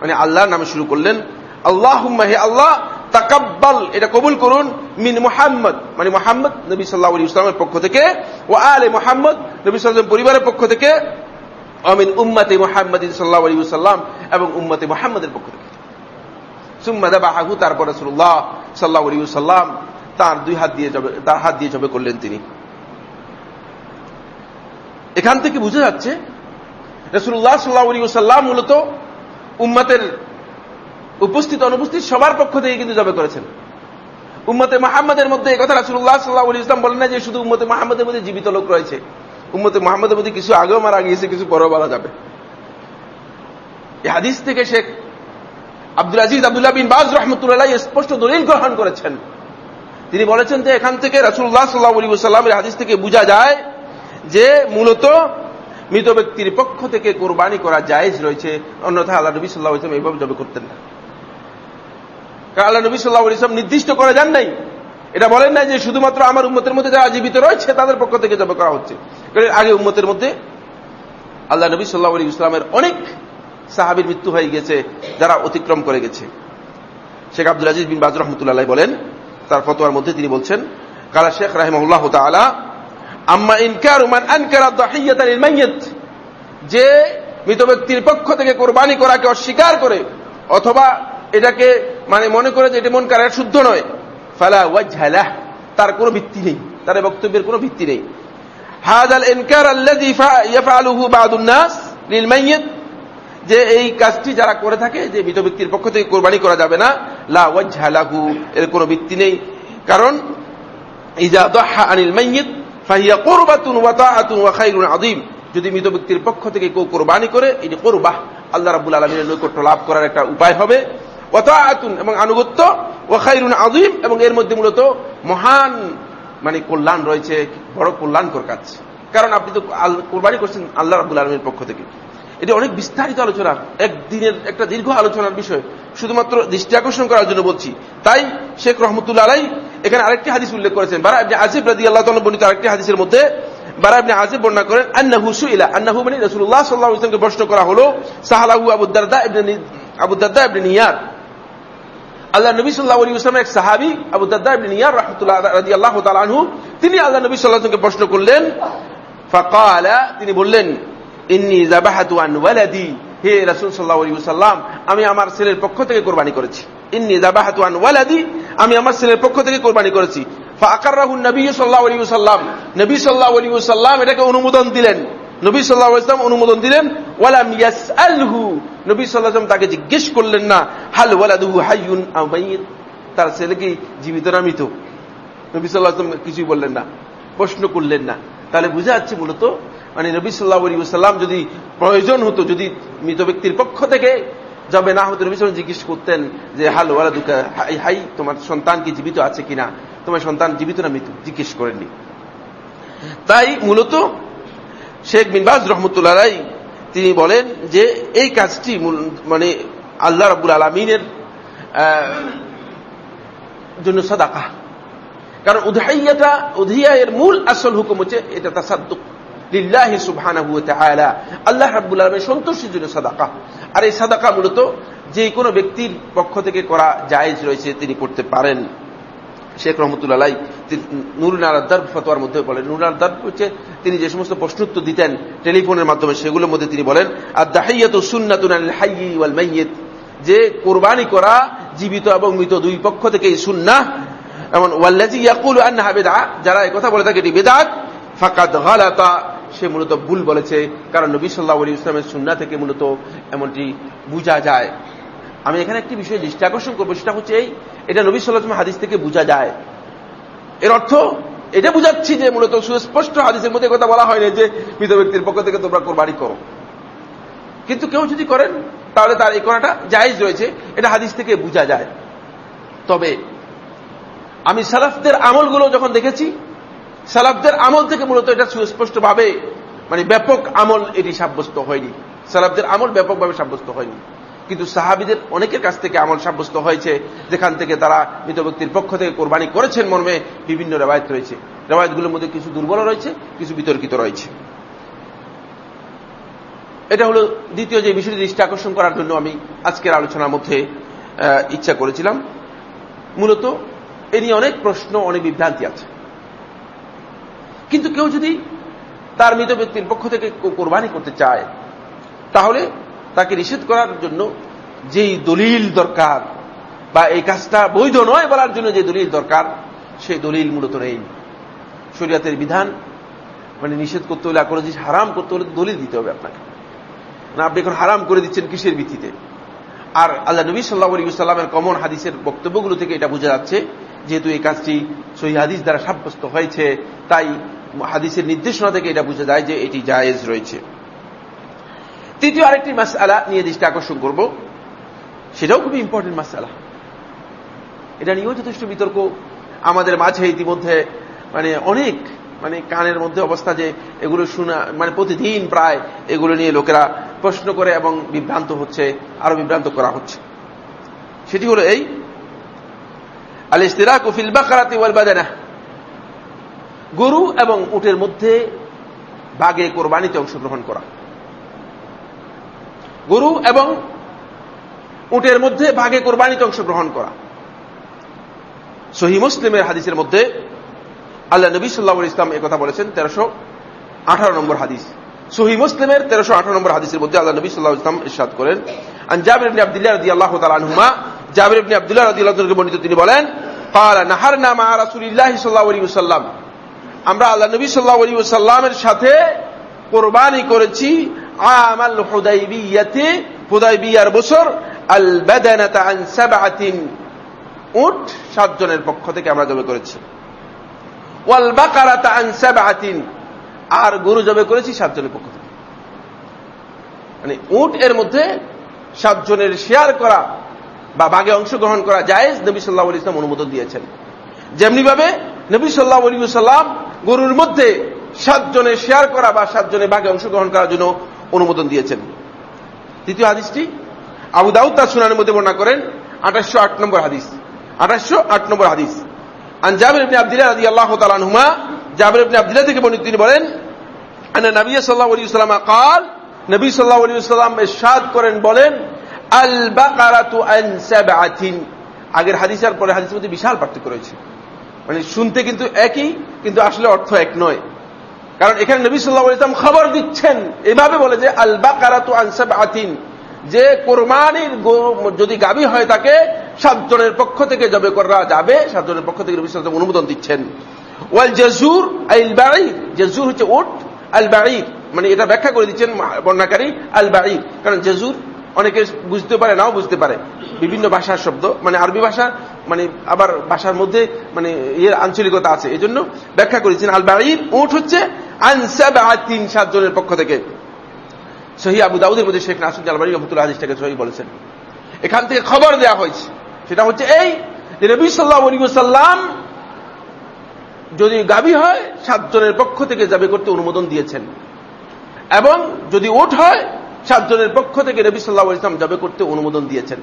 মানে আল্লাহর নামে শুরু করলেন। আল্লাহ আল্লাহ, তাকাব্বাল, এটা কবুল করুন, মিন মুহাম্মদ। মানে মোহাম্মদ নবী সাল্লাহ আলী ইসলামের পক্ষ থেকে ও আলে মোহাম্মদ নবী সাল্লাম পরিবারের পক্ষ থেকে অমিন উম্মাতে মোহাম্মদ সাল্লাহ আলী সাল্লাম এবং উম্মতে মোহাম্মদের পক্ষ থেকে। সুম্মাদা বাহাহু তারপর রসুল্লাহ সাল্লাহ আলী সাল্লাম তার দুই হাত দিয়ে জবে, তার হাত দিয়ে জবে করলেন তিনি। এখান থেকে বুঝে যাচ্ছে রসুল্লাহ সাল্লাহ আলী সাল্লাম মূলত উম্মাতের উপস্থিত অনুপস্থিত সবার পক্ষ থেকে কিন্তু জবে করেছেন। উম্মতে মাহমদের মধ্যে কথা রাসুল্লাহ সাল্লাহ আলী ইসলাম বলেন না যে শুধু উম্মতে মাহমদের মধ্যে জীবিত লোক রয়েছে। উম্মতে মাহমদের মধ্যে কিছু আগেও মারা গিয়েছে, কিছু পরেও মারা যাবে। হাদিস থেকে শেখ আব্দুল আজিজ আবদুল্লাহ বিন বাজ রহমতুল্লাহ স্পষ্ট দলিল গ্রহণ করেছেন। তিনি বলেছেন যে এখান থেকে রাসুল্লাহ সাল্লাহ আলী সাল্লামের হাদিস থেকে বোঝা যায় যে মূলত মৃত ব্যক্তির পক্ষ থেকে কোরবানি করা জায়েজ রয়েছে। অন্যথায় আল্লাহ নবী সাল্লাহ ইসলাম এইভাবে জবে করতেন না। কারণ আল্লাহ নবী সাল্লাহ ইসলাম নির্দিষ্ট করে যান নাই। এটা বলেন নাই যে শুধুমাত্র আমার উম্মতের মধ্যে যারা জীবিত রয়েছে, তাদের পক্ষ থেকে জবে করা হচ্ছে। কারণ আগে উম্মতের মধ্যে আল্লাহ নবী সাল্লাহ আলী ইসলামের অনেক সাহাবির মৃত্যু হয়ে গেছে, যারা অতিক্রম করে গেছে। শেখ আব্দুল আজিজ বিন বাজ রহমতুল্লাহ বলেন, তার ফতোয়ার মধ্যে তিনি বলছেন, কালা শেখ রাহিমুল্লাহ তালা আম্মা ইনকার উমান আনকার মাইয়াত। যে মৃত ব্যক্তির পক্ষ থেকে কোরবানি করাকে অস্বীকার করে, অথবা এটাকে মানে মনে করে যে এটা মন কারের শুদ্ধ নয়, ফালা ওয়াজহালাহ তার কোনো ভিত্তি নেই, তার বক্তব্যের কোনো ভিত্তি নেই। হাদাল ইনকার আল্লাযী ইয়াফআলুহু বা'দুন নাস লিল মাইয়িত, যে এই কাজটি যারা করে থাকে, যে মৃত ব্যক্তির পক্ষ থেকে কোরবানি করা যাবে না, লা ওয়াজহালাহু এর কোনো ভিত্তি নেই। কারণ ইজা দাহা আনিল মাইয়িত ফাহিয়া কোরবাতুন ওয়া তাআতুন ওয়া খাইরুন আযীম। যদি মৃত ব্যক্তির পক্ষ থেকে কেউ কোরবানি করে, এটি কোরবাহ। আল্লাহ রাব্বুল আলামিনের নৈকট্য লাভ করার একটা উপায় হবে। ওয়া আতুন এবং আনুগত্য, ওয়া খাইরুন আযীম এবং এর মধ্যে মূলত মহান মানে কল্যাণ রয়েছে, বড় কল্যাণকর কাজ। কারণ আপনি তো কোরবানি করছেন আল্লাহ রাব্বুল আলমীর পক্ষ থেকে। এটি অনেক বিস্তারিত আলোচনা, একদিনের একটা দীর্ঘ আলোচনার বিষয়। শুধুমাত্র দৃষ্টি আকর্ষণ করার জন্য বলছি। তাই শেখ রহমতুল্লাহ আলাই এখানে আরেকটি হাদিস উল্লেখ করেছেন। বারা আপনি আজিব রাজি আল্লাহ বর্ণিত আরেকটি হাদিসের মধ্যে বারা আপনি আজিব বর্ণনা করেন, আন্নাহু সুইলা, আন্নাহু মানে রসুল্লাহ সাল্লাহ ইসলামকে প্রশ্ন করা হলো, সাহালাহু আবুদ্দারদা আবুদ্দারদা ইবনে নিয়ার। আল্লাহ নবী সাল্লাহ আলী ইসলামের এক সাহাবি, আবু দাদ্দা ইবনে নিয়ার রাহমাতুল্লাহ রাদিয়াল্লাহু তাআলা আনহু, তিনি আল্লাহ নবী সাল্লাল্লাহু আলাইহি প্রশ্ন করলেন, ফাকালা, তিনি বললেন ইন্নি জাবাহাতু ওয়ালাদি। হে রাসূল সাল্লাল্লাহু আলাইহি ওয়াসাল্লাম, আমি আমার ছেলের পক্ষ থেকে কুরবানি করেছি। ইন্নি জাবাহাতু আন ওয়ালাদি? আমি আমার ছেলের পক্ষ থেকে কুরবানি করেছি। ফাআকাররাহু নবী আলাইহি ওয়াসাল্লাম। নবী আলাইহি ওয়াসাল্লাম এটাকে অনুমোদন দিলেন। নবী সাল্লাহ ইসলাম অনুমোদন দিলেন, ওয়ালাম ইয়াসআলহু। নবী সাল্লাল্লাহু তাকে জিজ্ঞেস করলেন না, হাল ওয়ালাদুহু হাইয়ুন তার ছেলে কি জীবিত না মৃত? নবী আলাইহি কিছুই বললেন না, প্রশ্ন করলেন না। তাহলে বুঝা যাচ্ছে মূলত মানে নবী সাল্লাহ সাল্লাম যদি প্রয়োজন হতো, যদি মৃত ব্যক্তির পক্ষ থেকে যাবে, না হতো, নবী সাল্লাম জিজ্ঞেস করতেন যে, হাল ওয়ালাদুকা? হাই হাই, তোমার সন্তান কি জীবিত আছে কিনা? তোমার সন্তান জীবিত না মৃত? জিজ্ঞেস করেননি। তাই মূলত শেখ বিনবাজ রহমতুল্লাহ রাই তিনি বলেন যে, এই কাজটি মানে আল্লাহ রবুল আলমিনের জন্য সাদাকা। কারণ উদহাইয়াটা উধিয়ায়ের মূল আসল হুকুম হচ্ছে এটা তাসাদ্দুক। লিল্লাহি সুবহানাহু ওয়া তাআলা। আল্লাহ রাব্বুল আলামিনের সন্তুষ্টির জন্য সাদাকা। আর এই সাদাকা মূলত যে কোনো ব্যক্তির পক্ষ থেকে করা জায়েজ রয়েছে, তিনি করতে পারেন। শেখ রহমতুল্লাহ নুরুল আলাদ্দার ফতোয়ার মধ্যে বলেন, নুরুল আলাদ্দার হচ্ছে তিনি যে সমস্ত প্রশ্নোত্তর দিতেন টেলিফোনের মাধ্যমে, সেগুলোর মধ্যে তিনি বলেন আর দাহাইয়াত সুন্নাতুন আল হাইয়ি ওয়াল মাইয়িত যে কোরবানি করা জীবিত এবং মৃত দুই পক্ষ থেকে এই সুন্নাহ এমন ওয়াল্লাজি ইয়াকুল আন্নাহা বেদা যারা এই কথা বলে থাকে এটি বেদাত ফাকাদ গালাতা, সে মূলত ভুল বলেছে, কারণ নবী সাল্লাহ আলী ইসলামের সুন্না থেকে মূলত এমনটি বুঝা যায়। আমি এখানে একটি বিষয়ে দৃষ্টি আকর্ষণ করব, সেটা হচ্ছে এই, এটা নবী সাল্লাহ হাদিস থেকে বোঝা যায়। এর অর্থ, এটা বুঝাচ্ছি যে মূলত সুস্পষ্ট হাদিসের মধ্যে কথা বলা হয়নি যে মৃত ব্যক্তির পক্ষ থেকে তোমরা কোরবানি করো। কিন্তু কেউ যদি করেন, তাহলে তার এই করাটা জায়জ রয়েছে, এটা হাদিস থেকে বোঝা যায়। তবে আমি সালাফদের আমলগুলো যখন দেখেছি, সালাফদের আমল থেকে মূলত এটা সুস্পষ্টভাবে মানে ব্যাপক আমল এটি সাব্যস্ত হয়নি। সালাফদের আমল ব্যাপকভাবে সাব্যস্ত হয়নি। কিন্তু সাহাবিদের অনেকের কাছ থেকে আমল সাব্যস্ত হয়েছে, যেখান থেকে তারা মৃত ব্যক্তির পক্ষ থেকে কোরবানি করেছেন মর্মে বিভিন্ন রেওয়ায়ত রয়েছে। রেওয়ায়তগুলোর মধ্যে কিছু দুর্বল রয়েছে, কিছু বিতর্কিত রয়েছে। এটা হলো দ্বিতীয় যে বিষয়টি দৃষ্টি আকর্ষণ করার জন্য আমি আজকের আলোচনার মধ্যে ইচ্ছা করেছিলাম। মূলত এ নিয়ে অনেক প্রশ্ন, অনেক বিভ্রান্তি আছে। কিন্তু কেউ যদি তার মৃত ব্যক্তির পক্ষ থেকে কোরবানি করতে চায়, তাহলে তাকে নিষেধ করার জন্য যেই দলিল দরকার বা এই কাজটা বৈধ নয় বলার জন্য যে দলিল দরকার সেই দলিল মূলত নেই। শরিয়াতের বিধান মানে নিষেধ করতে হলে, কোনো জিনিস হারাম করতে হলে দলিল দিতে হবে আপনাকে। না, আপনি এখন হারাম করে দিচ্ছেন কিসের ভিত্তিতে? আর আল্লাহ নবী সাল্লাহ আলী সাল্লামের কমন হাদিসের বক্তব্যগুলো থেকে এটা বোঝা যাচ্ছে যেহেতু এই কাজটি সহি হাদিস দ্বারা সাব্যস্ত হয়েছে, তাই হাদিসের নির্দেশনা থেকে এটা বোঝা যায় যে এটি জায়েজ রয়েছে। তৃতীয় আরেকটি মাসালা নিয়ে দৃষ্টি আকর্ষণ করব। সেটাও খুবই ইম্পর্টেন্ট মাসালা এটা নিয়েও যথেষ্ট বিতর্ক। আমাদের মাঝে ইতিমধ্যে মানে অনেক মানে কানের মধ্যে অবস্থা যে এগুলো শোনা মানে প্রতিদিন প্রায় এগুলো নিয়ে লোকেরা প্রশ্ন করে এবং বিভ্রান্ত হচ্ছে, আরও বিভ্রান্ত করা হচ্ছে। সেটি হলো এই আল ইস্তিরাক ফিল বাকারাতি বাদানা। গরু এবং উটের মধ্যে বাগে কোরবানিতে অংশগ্রহণ করা। গরু এবং উটের মধ্যে ভাগে কোরবানিতে অংশগ্রহণ করা। সহি মুসলিমের হাদিসের মধ্যে আল্লাহ নবী সাল্লাহ ইসলাম কথা বলেছেন, তেরোশো আঠারো নম্বর হাদিস। সহি মুসলিমের তেরোশো আঠারো নম্বর হাদিসের মধ্যে আল্লাহ নবী সাল্লাহ ইসলাম ইরশাদ করেন, আন আব্দুল্লাহ রাদিয়াল্লাহু তাআলা আনহুমা জাবির ইবনে আব্দুল্লাহ রাদিয়াল্লাহু তাআলা বর্ণিত তিনি বলেন قال نحرنا مع رسول الله صلى الله عليه وسلم আমরা আল্লাহ নবী সাল্লাল্লাহু আলাইহি ওয়াসাল্লামের সাথে কুরবানি করেছি আমাল হুদাইবিয়াতে হুদাইবিয়ার বছর আল বাদানাতা আন সাবআতিন উট সাতজনের পক্ষ থেকে আমরা জবে করেছি ওয়াল বাকারাতা আন সাবআতিন আর গরু জবে করেছি সাতজনের পক্ষ থেকে মানে উট এর মধ্যে সাতজনের শেয়ার করা বা বাঘে অংশগ্রহণ করা জায়েজ, নবী সাল্লাহ আলী ইসলাম অনুমোদন দিয়েছেন। যেমনিভাবে নবী সাল্লাহ আলী সাল্লাম গরুর মধ্যে সাতজনে শেয়ার করা বা সাতজনে বাঘে অংশগ্রহণ করার জন্য অনুমোদন দিয়েছেন। তৃতীয় হাদিসটি, আবু দাউদ তার সুনানের মধ্যে বর্ণনা করেন, আঠাশশো আট নম্বর হাদিস। আঠাশশো আট নম্বর হাদিস। আন জাবের আপনি আব্দুল্লাহ রাজি আল্লাহ তালানহুমা জাবের আপনি আব্দুল্লাহ থেকে বর্ণিত, তিনি বলেন নবী সাল্লাহ আলী সাল্লাম কাল, নবী সাল্লাহ আলী সাল্লাম এরশাদ করেন বলেন আল বাকারাতু আন সাবআতিন। আগের হাদিস আর পরের হাদিসের মধ্যে বিশাল পার্থক্য রয়েছে। মানে শুনতে কিন্তু একই, কিন্তু আসলে অর্থ এক নয়। কারণ এখানে নবী সাল্লাহ ইসলাম খবর দিচ্ছেন। এভাবে বলে যে আল বাকারাতু আন সাবআতিন। যে কোরবানির যদি গাবি হয় তাকে, সাতজনের পক্ষ থেকে জবে করা যাবে। সাতজনের পক্ষ থেকে নবী সাল্লাম অনুমোদন দিচ্ছেন। ওয়াল জেজুর আল বাঈর জেজুর হচ্ছে উট আল বাঈর মানে এটা ব্যাখ্যা করে দিচ্ছেন বর্ণাকারী আল কারণ জেজুর অনেকে বুঝতে পারে, নাও বুঝতে পারে। বিভিন্ন ভাষার শব্দ মানে আরবি ভাষা মানে আবার ভাষার মধ্যে মানে ইয়ের আঞ্চলিকতা আছে। এই জন্য ব্যাখ্যা করেছেন আল বাঈর উঠ হচ্ছে আনসাব তিন সাতজনের পক্ষ থেকে। সহি আবু দাউদের মধ্যে শেখ নাসুদ আলবাড়ি রহমতুল্লাহ হাদিসটাকে সহি বলেছেন। এখান থেকে খবর দেওয়া হয়েছে। সেটা হচ্ছে এই যে নবী সাল্লাহ সাল্লাম যদি গাবি হয় সাতজনের পক্ষ থেকে যাবে করতে অনুমোদন দিয়েছেন। এবং যদি ওট হয় সাতজনের পক্ষ থেকে নবী সাল্লাহ ইসলাম যাবে করতে অনুমোদন দিয়েছেন।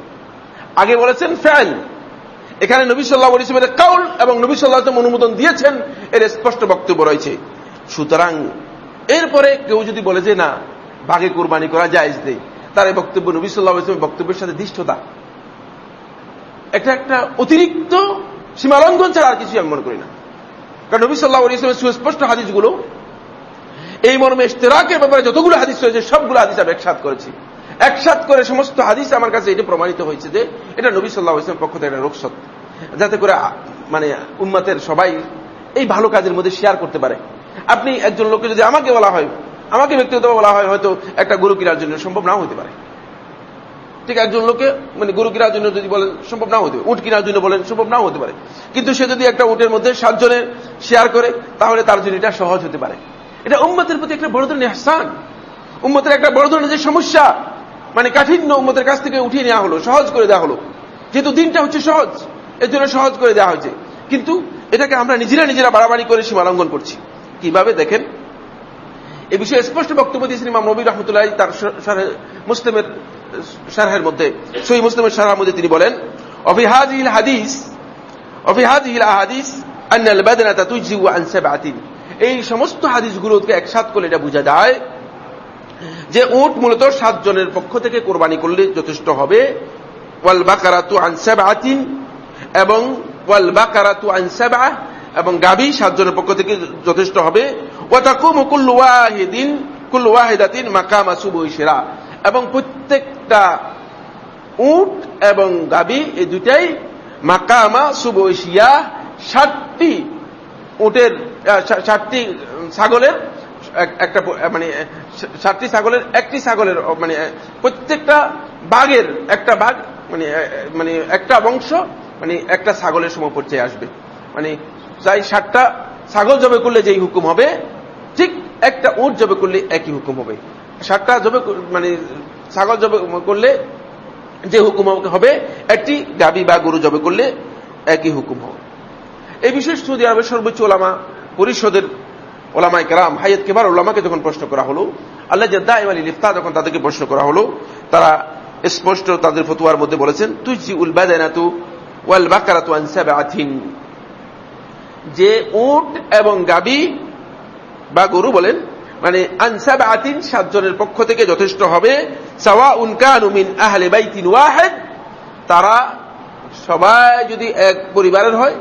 আগে বলেছেন ফ্যান এখানে নবী সাল্লাহ ইসলামের কাউল এবং নবী সাল্লাহ ইসলাম অনুমোদন দিয়েছেন, এর স্পষ্ট বক্তব্য রয়েছে। সুতরাং এরপরে কেউ যদি বলে যে না, বাঘে কোরবানি করা জায়জ নেই, তার এই বক্তব্য নবী সাল্লাহ ইসলামের বক্তব্যের সাথে দৃষ্টতা এটা একটা অতিরিক্ত সীমালঙ্ঘন ছাড়া আর কিছু আমি মনে করি না। কারণ নবী সাল্লাহ ইসলামের সুস্পষ্ট হাদিসগুলো এই মর্মে ইশতেরাকের ব্যাপারে যতগুলো হাদিস রয়েছে, সবগুলো হাদিস আমি একসাথ করেছি। একসাথ করে সমস্ত হাদিস আমার কাছে এটা প্রমাণিত হয়েছে যে এটা নবী সাল্লাহ ইসলামের পক্ষ থেকে একটা রোকসত। যাতে করে মানে উন্মাতের সবাই এই ভালো কাজের মধ্যে শেয়ার করতে পারে। আপনি একজন লোককে যদি আমাকে বলা হয়, আমাকে ব্যক্তিগত বলা হয়, হয়তো একটা গরু কিনার জন্য সম্ভব নাও হতে পারে। ঠিক একজন লোকে মানে গরু কেনার জন্য যদি বলেন, সম্ভব নাও হতে পারে। উট কেনার জন্য বলেন, সম্ভব নাও হতে পারে। কিন্তু সে যদি একটা উটের মধ্যে সাতজনের শেয়ার করে, তাহলে তার জন্য এটা সহজ হতে পারে। এটা উম্মতের প্রতি একটা বড় ধরনের হাসান উম্মতের একটা বড় ধরনের যে সমস্যা মানে কাঠিন্য উম্মতের কাছ থেকে উঠিয়ে নেওয়া হলো, সহজ করে দেওয়া হলো। যেহেতু দিনটা হচ্ছে সহজ এর জন্য সহজ করে দেওয়া হয়েছে। কিন্তু এটাকে আমরা নিজেরা নিজেরা বাড়াবাড়ি করে সীমালঙ্ঘন করছি। কীভাবে? দেখেন। এ বিষয়ে স্পষ্ট বক্তব্য দিয়েছেন ইমাম নবী রহমতুল্লাহ তার মুসলিমের সারহের মধ্যে সই মুসলিমের সারহার মধ্যে তিনি বলেন অফিহাজ হাদিস অফিহাজ আহাদিস, আন্নাল বাদনাতা এই সমস্ত হাদিসগুলোকে একসাথ করলে এটা বোঝা যায় যে উট মূলত সাতজনের পক্ষ থেকে কোরবানি করলে যথেষ্ট হবে। ওয়াল বাকারাতু আন সাবআতিন এবং ওয়াল বাকারাতু আন সাবআ এবং গাবি সাতজনের পক্ষ থেকে যথেষ্ট হবে। ওয়া তাকুমু কুল্লু ওয়াহিদিন, কুল্লু ওয়াহিদাতিন মাকামা শিরা। এবং প্রত্যেকটা উট এবং গাবি এই দুটাই মাকামা সুবৈশিয়া ষাটটি উটের ষাটটি ছাগলের একটা মানে ষাটটি ছাগলের, একটি ছাগলের মানে প্রত্যেকটা বাঘের একটা বাঘ মানে মানে একটা বংশ মানে একটা ছাগলের সময় পর্যায়ে আসবে। মানে যাই ষাটটা ছাগল জবে করলে যেই হুকুম হবে, ঠিক একটা উট জবে করলে একই হুকুম হবে। ষাটটা জবে মানে ছাগল জবে করলে যে হুকুম হবে, একটি গাবি বা গরু জবে করলে একই হুকুম হবে। এই বিষয়ে সৌদি আরবের সর্বোচ্চ ওলামা পরিষদের ওলামাই কালাম হাইয়াত কেবার ওলামাকে যখন প্রশ্ন করা হলো, আল্লাহ জেদ্দা আলী লিফতা যখন তাদেরকে প্রশ্ন করা হলো, তারা স্পষ্ট তাদের ফতুয়ার মধ্যে বলেছেন তুই জি উলবাদানাতু ওয়াল বাকারাতু আনসাবে আথিন যে উট এবং গাবি বা গরু বলেন মানে আনসাব আতিন সাতজনের পক্ষ থেকে যথেষ্ট হবে সাওয়া উনকান উমিন আহলে বাইতিন ওয়াহেদ। তারা সবাই যদি এক পরিবারের হয়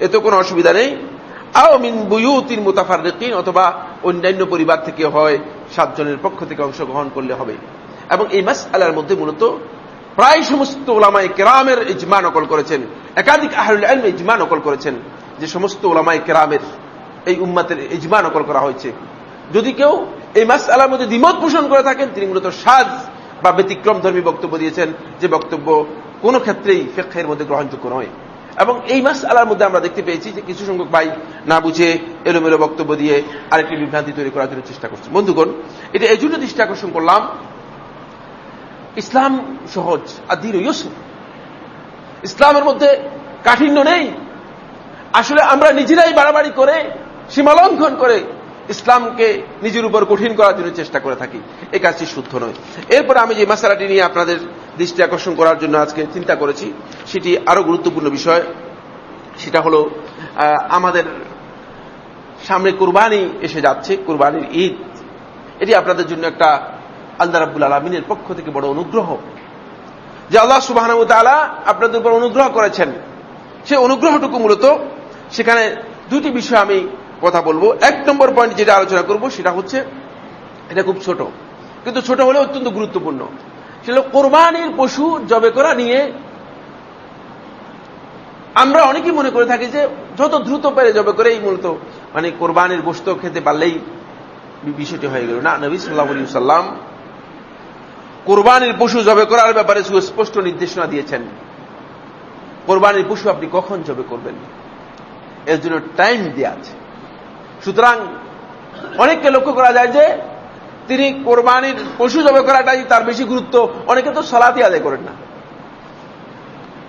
এতে কোনো অসুবিধা নেই। অথবা অন্যান্য পরিবার থেকে হয়, সাতজনের পক্ষ থেকে অংশগ্রহণ করলে হবে। এবং এই মাস আলার মধ্যে মূলত প্রায় সমস্ত ওলামাই কেরামের ইজমা নকল করেছেন। একাধিক আহরুল আলম ইজমা নকল করেছেন, যে সমস্ত ওলামাই কেরামের এই উম্মাতের ইজমা নকল করা হয়েছে। যদি কেউ এই মাস আলার মধ্যে দ্বিমত পোষণ করে থাকেন, তিনি মূলত সাজ বা ব্যতিক্রম ধর্মী বক্তব্য দিয়েছেন, যে বক্তব্য কোন ক্ষেত্রেই ফেক্ষের মধ্যে গ্রহণযোগ্য নয়। এবং এই মাস আলার মধ্যে আমরা দেখতে পেয়েছি যে কিছু সংখ্যক ভাই না বুঝে এলোমেলো বক্তব্য দিয়ে আরেকটি বিভ্রান্তি তৈরি করার জন্য চেষ্টা করছে। বন্ধুগণ, এটা এই জন্য দৃষ্টি আকর্ষণ করলাম, ইসলাম সহজ আর দিন ইউসুফ। ইসলামের মধ্যে কাঠিন্য নেই। আসলে আমরা নিজেরাই বাড়াবাড়ি করে, সীমালঙ্ঘন করে ইসলামকে নিজের উপর কঠিন করার জন্য চেষ্টা করে থাকি। এ কাজটি শুদ্ধ নয়। এরপর আমি যে মশালাটি নিয়ে আপনাদের দৃষ্টি আকর্ষণ করার জন্য আজকে চিন্তা করেছি, সেটি আরও গুরুত্বপূর্ণ বিষয়। সেটা হল আমাদের সামনে কুরবানি এসে যাচ্ছে, কুরবানির ঈদ। এটি আপনাদের জন্য একটা আল্লাহ রাবুল আলমিনের পক্ষ থেকে বড় অনুগ্রহ। যে আল্লাহ সুবাহ আপনাদের উপর অনুগ্রহ করেছেন। সে অনুগ্রহটুকু মূলত সেখানে দুটি বিষয় আমি কথা বলব। এক নম্বর পয়েন্ট যেটা আলোচনা করব সেটা হচ্ছে, এটা খুব ছোট, কিন্তু ছোট হলে অত্যন্ত গুরুত্বপূর্ণ। সেটা কোরবানির পশু জবে করা নিয়ে আমরা অনেকেই মনে করে থাকি যে যত দ্রুত পেরে জবে করেই মূলত মানে কোরবানির গোস্ত খেতে পারলেই বিষয়টি হয়ে গেল। না, নবী সাল্লাহ সাল্লাম কোরবানির পশু জবে করার ব্যাপারে সুস্পষ্ট নির্দেশনা দিয়েছেন। কোরবানির পশু আপনি কখন জবে করবেন? এর জন্য টাইম দেওয়া আছে। সুতরাং অনেককে লক্ষ্য করা যায় যে তিনি কোরবানির পশু জবে করাটাই তার বেশি গুরুত্ব। অনেকে তো সলাতি আদায় করেন না।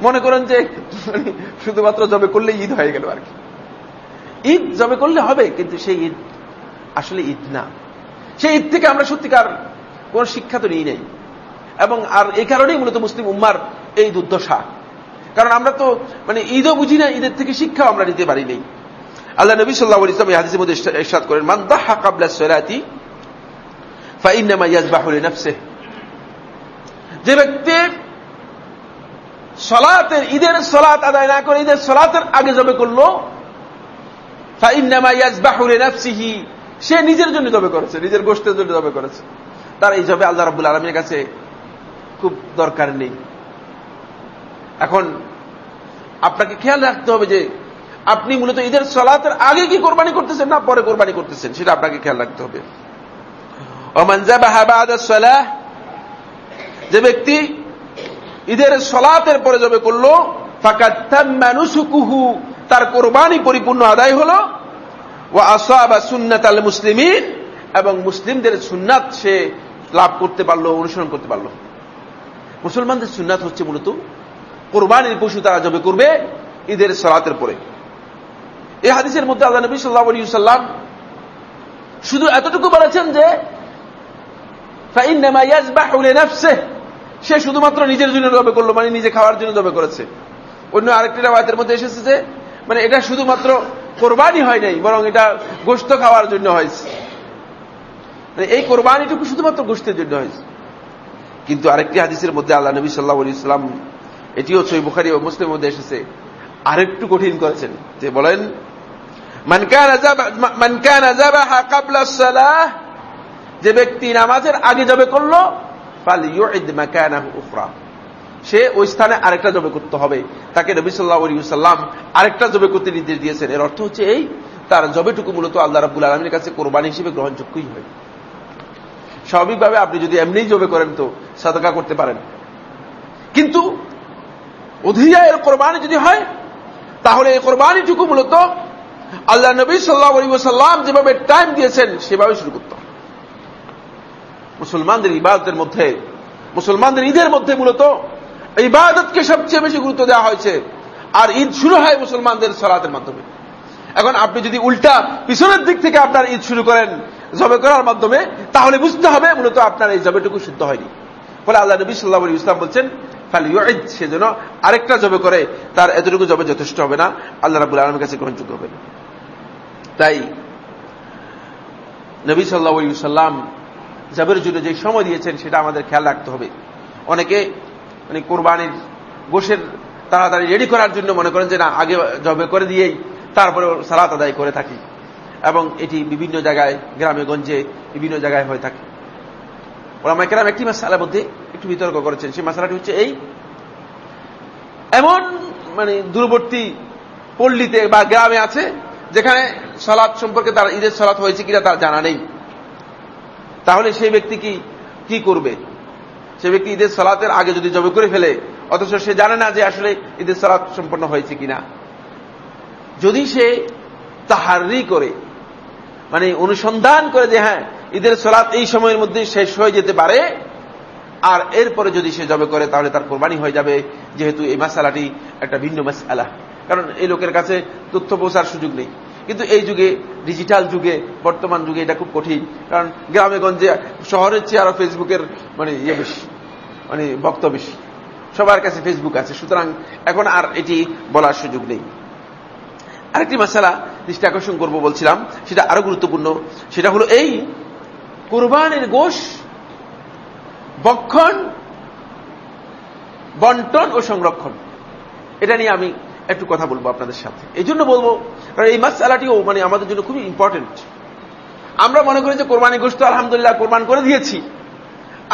মনে করেন যে শুধুমাত্র জবে করলে ঈদ হয়ে গেল আর কি। ঈদ জবে করলে হবে, কিন্তু সেই ঈদ আসলে ঈদ না। সেই ঈদ থেকে আমরা সত্যিকার কোন শিক্ষা তো নিই নেই। এবং আর এই কারণেই মূলত মুসলিম উম্মার এই দুর্দশা। কারণ আমরা তো মানে ঈদও বুঝি না, ঈদের থেকে শিক্ষাও আমরা নিতে পারি নেই। আল্লাহ নবী সাল্লাহ ইসলাম এই হাদিসের মধ্যে ইরশাদ করেন, মান দাহা কাবলা ইয়াজবাহু লিনাফসিহ। যে ব্যক্তি সলাতের, ঈদের সলাত আদায় না করে ঈদের সলাতের আগে জবে করল, ফাইন্নামা ইয়াজবাহু লিনাফসিহি, সে নিজের জন্য জবে করেছে, নিজের গোষ্ঠের জন্য জবে করেছে। তার এই জবে আল্লাহ রাব্বুল আলামিনের কাছে খুব দরকার নেই। এখন আপনাকে খেয়াল রাখতে হবে যে আপনি মূলত ঈদের সলাতের আগে কি কোরবানি করতেছেন না পরে কোরবানি করতেছেন? সেটা আপনাকে খেয়াল রাখতে হবে। যে ব্যক্তি ঈদের সলাতের পরে যাবে করল ফাঁকাত্তানুসুকুহু তার কোরবানি পরিপূর্ণ আদায় হল ও আসাবা সুন্নাত আল মুসলিমিন, এবং মুসলিমদের সুন্নাত সে লাভ করতে পারল, অনুসরণ করতে পারল। মুসলমানদের সুন্নাত হচ্ছে মূলত, কোরবানির পশু তারা জবে করবে ঈদের সলাতের পরে। এই হাদিসের মধ্যে আল্লাহ নবী সাল্লাহ আলী সাল্লাম শুধু এতটুকু বলেছেন যে সে শুধুমাত্র নিজের জন্য জবে করল মানে নিজে খাওয়ার জন্য জবে করেছে। অন্য আরেকটি রাবায়তের মধ্যে এসেছে যে মানে এটা শুধুমাত্র কোরবানি হয় নাই, বরং এটা গোস্ত খাওয়ার জন্য হয়েছে। মানে এই কোরবানিটুকু শুধুমাত্র গোস্তের জন্য হয়েছে। কিন্তু আরেকটি হাদিসের মধ্যে আল্লাহ নবী সাল্লাহ আলী ইসলাম এটিও সই বুখারি ও মুসলিমের মধ্যে এসেছে, আরেকটু কঠিন করেছেন। যে বলেন যে ব্যক্তি নামাজের আগে যাবে করল সে ওই স্থানে আরেকটা জবে করতে হবে। তাকে নবী সাল্লাহ সাল্লাম আরেকটা জবে করতে নির্দেশ দিয়েছেন। এর অর্থ হচ্ছে এই, তার জবেটুকু মূলত আল্লাহ রাবুল আলমীর কাছে কোরবানি হিসেবে গ্রহণযোগ্যই হয়। স্বাভাবিকভাবে আপনি যদি এমনিই জবে করেন তো সাদকা করতে পারেন। কিন্তু অধিয়ায়ের কোরবানি যদি হয়, তাহলে এই কোরবানিটুকু মূলত আল্লাহ নবী সাল্লাহ সাল্লাম যেভাবে টাইম দিয়েছেন, সেভাবে শুরু করতে মুসলমানদের ইবাদতের মধ্যে, মুসলমানদের ঈদের মধ্যে মূলত ইবাদতকে সবচেয়ে বেশি গুরুত্ব দেওয়া হয়েছে। আর ঈদ শুরু হয় মুসলমানদের সলাতের মাধ্যমে। এখন আপনি যদি উল্টা পিছনের দিক থেকে আপনার ঈদ শুরু করেন, জবে করার মাধ্যমে, তাহলে বুঝতে হবে মূলত আপনার এই জবেটুকু শুদ্ধ হয়নি। ফলে আল্লাহ নবী সাল্লাহ ইসলাম বলছেন যেন আরেকটা জবে করে তার এতটুকু জবে যথেষ্ট হবে না। আল্লাহ রাবুল আলমের কাছে গ্রহণযোগ্য হবে। তাই নবী সাল্লাহ সাল্লাম জবের জন্য যে সময় দিয়েছেন, সেটা আমাদের খেয়াল রাখতে হবে। অনেকে মানে কোরবানির গোষের তাড়াতাড়ি রেডি করার জন্য মনে করেন যে, না, আগে জবে করে দিয়েই তারপরে সালাত আদায় করে থাকি। এবং এটি বিভিন্ন জায়গায়, গ্রামে, গঞ্জে বিভিন্ন জায়গায় হয়ে থাকে। ওরামাইকেরাম একটি মাসালার মধ্যে একটু বিতর্ক করেছেন। সেই মাসালাটি হচ্ছে এই। এমন মানে দূরবর্তী পল্লীতে বা গ্রামে আছে, যেখানে সলাৎ সম্পর্কে তার ঈদের সলাৎ হয়েছে কিনা তার জানা নেই। তাহলে সেই ব্যক্তি কি কি করবে? সে ব্যক্তি ঈদের সলাতের আগে যদি জবে করে ফেলে, অথচ সে জানে না যে আসলে ঈদের সলাৎ সম্পন্ন হয়েছে কিনা। যদি সে তাহারি করে মানে অনুসন্ধান করে যে হ্যাঁ ঈদের সলাৎ এই সময়ের মধ্যে শেষ হয়ে যেতে পারে আর এরপরে যদি সে জবে করে, তাহলে তার কোরবানি হয়ে যাবে, যেহেতু এই মাসালাটি একটা ভিন্ন মাসালা। কারণ এই লোকের কাছে তথ্য পৌঁছার সুযোগ নেই। কিন্তু এই যুগে ডিজিটাল যুগে, বর্তমান যুগে এটা খুব কঠিন। কারণ গ্রামে, গঞ্জে, শহরের চেয়ে আরও ফেসবুকের মানে ইয়ে বেশি মানে বক্তব্য বেশি। সবার কাছে ফেসবুক আছে। সুতরাং এখন আর এটি বলার সুযোগ নেই। আরেকটি মশালা দৃষ্টি আকর্ষণ করব বলছিলাম, সেটা আরও গুরুত্বপূর্ণ। সেটা হলো এই, কোরবানের গোশ বক্ষণ বন্টন ও সংরক্ষণ। এটা নিয়ে আমি একটু কথা বলব আপনাদের সাথে। এই জন্য বলব, কারণ এই মাসালাটিও মানে আমাদের জন্য খুবই ইম্পর্টেন্ট আমরা মনে করি যে কোরবানি গোষ্ঠ আলহামদুলিল্লাহ কোরবান করে দিয়েছি।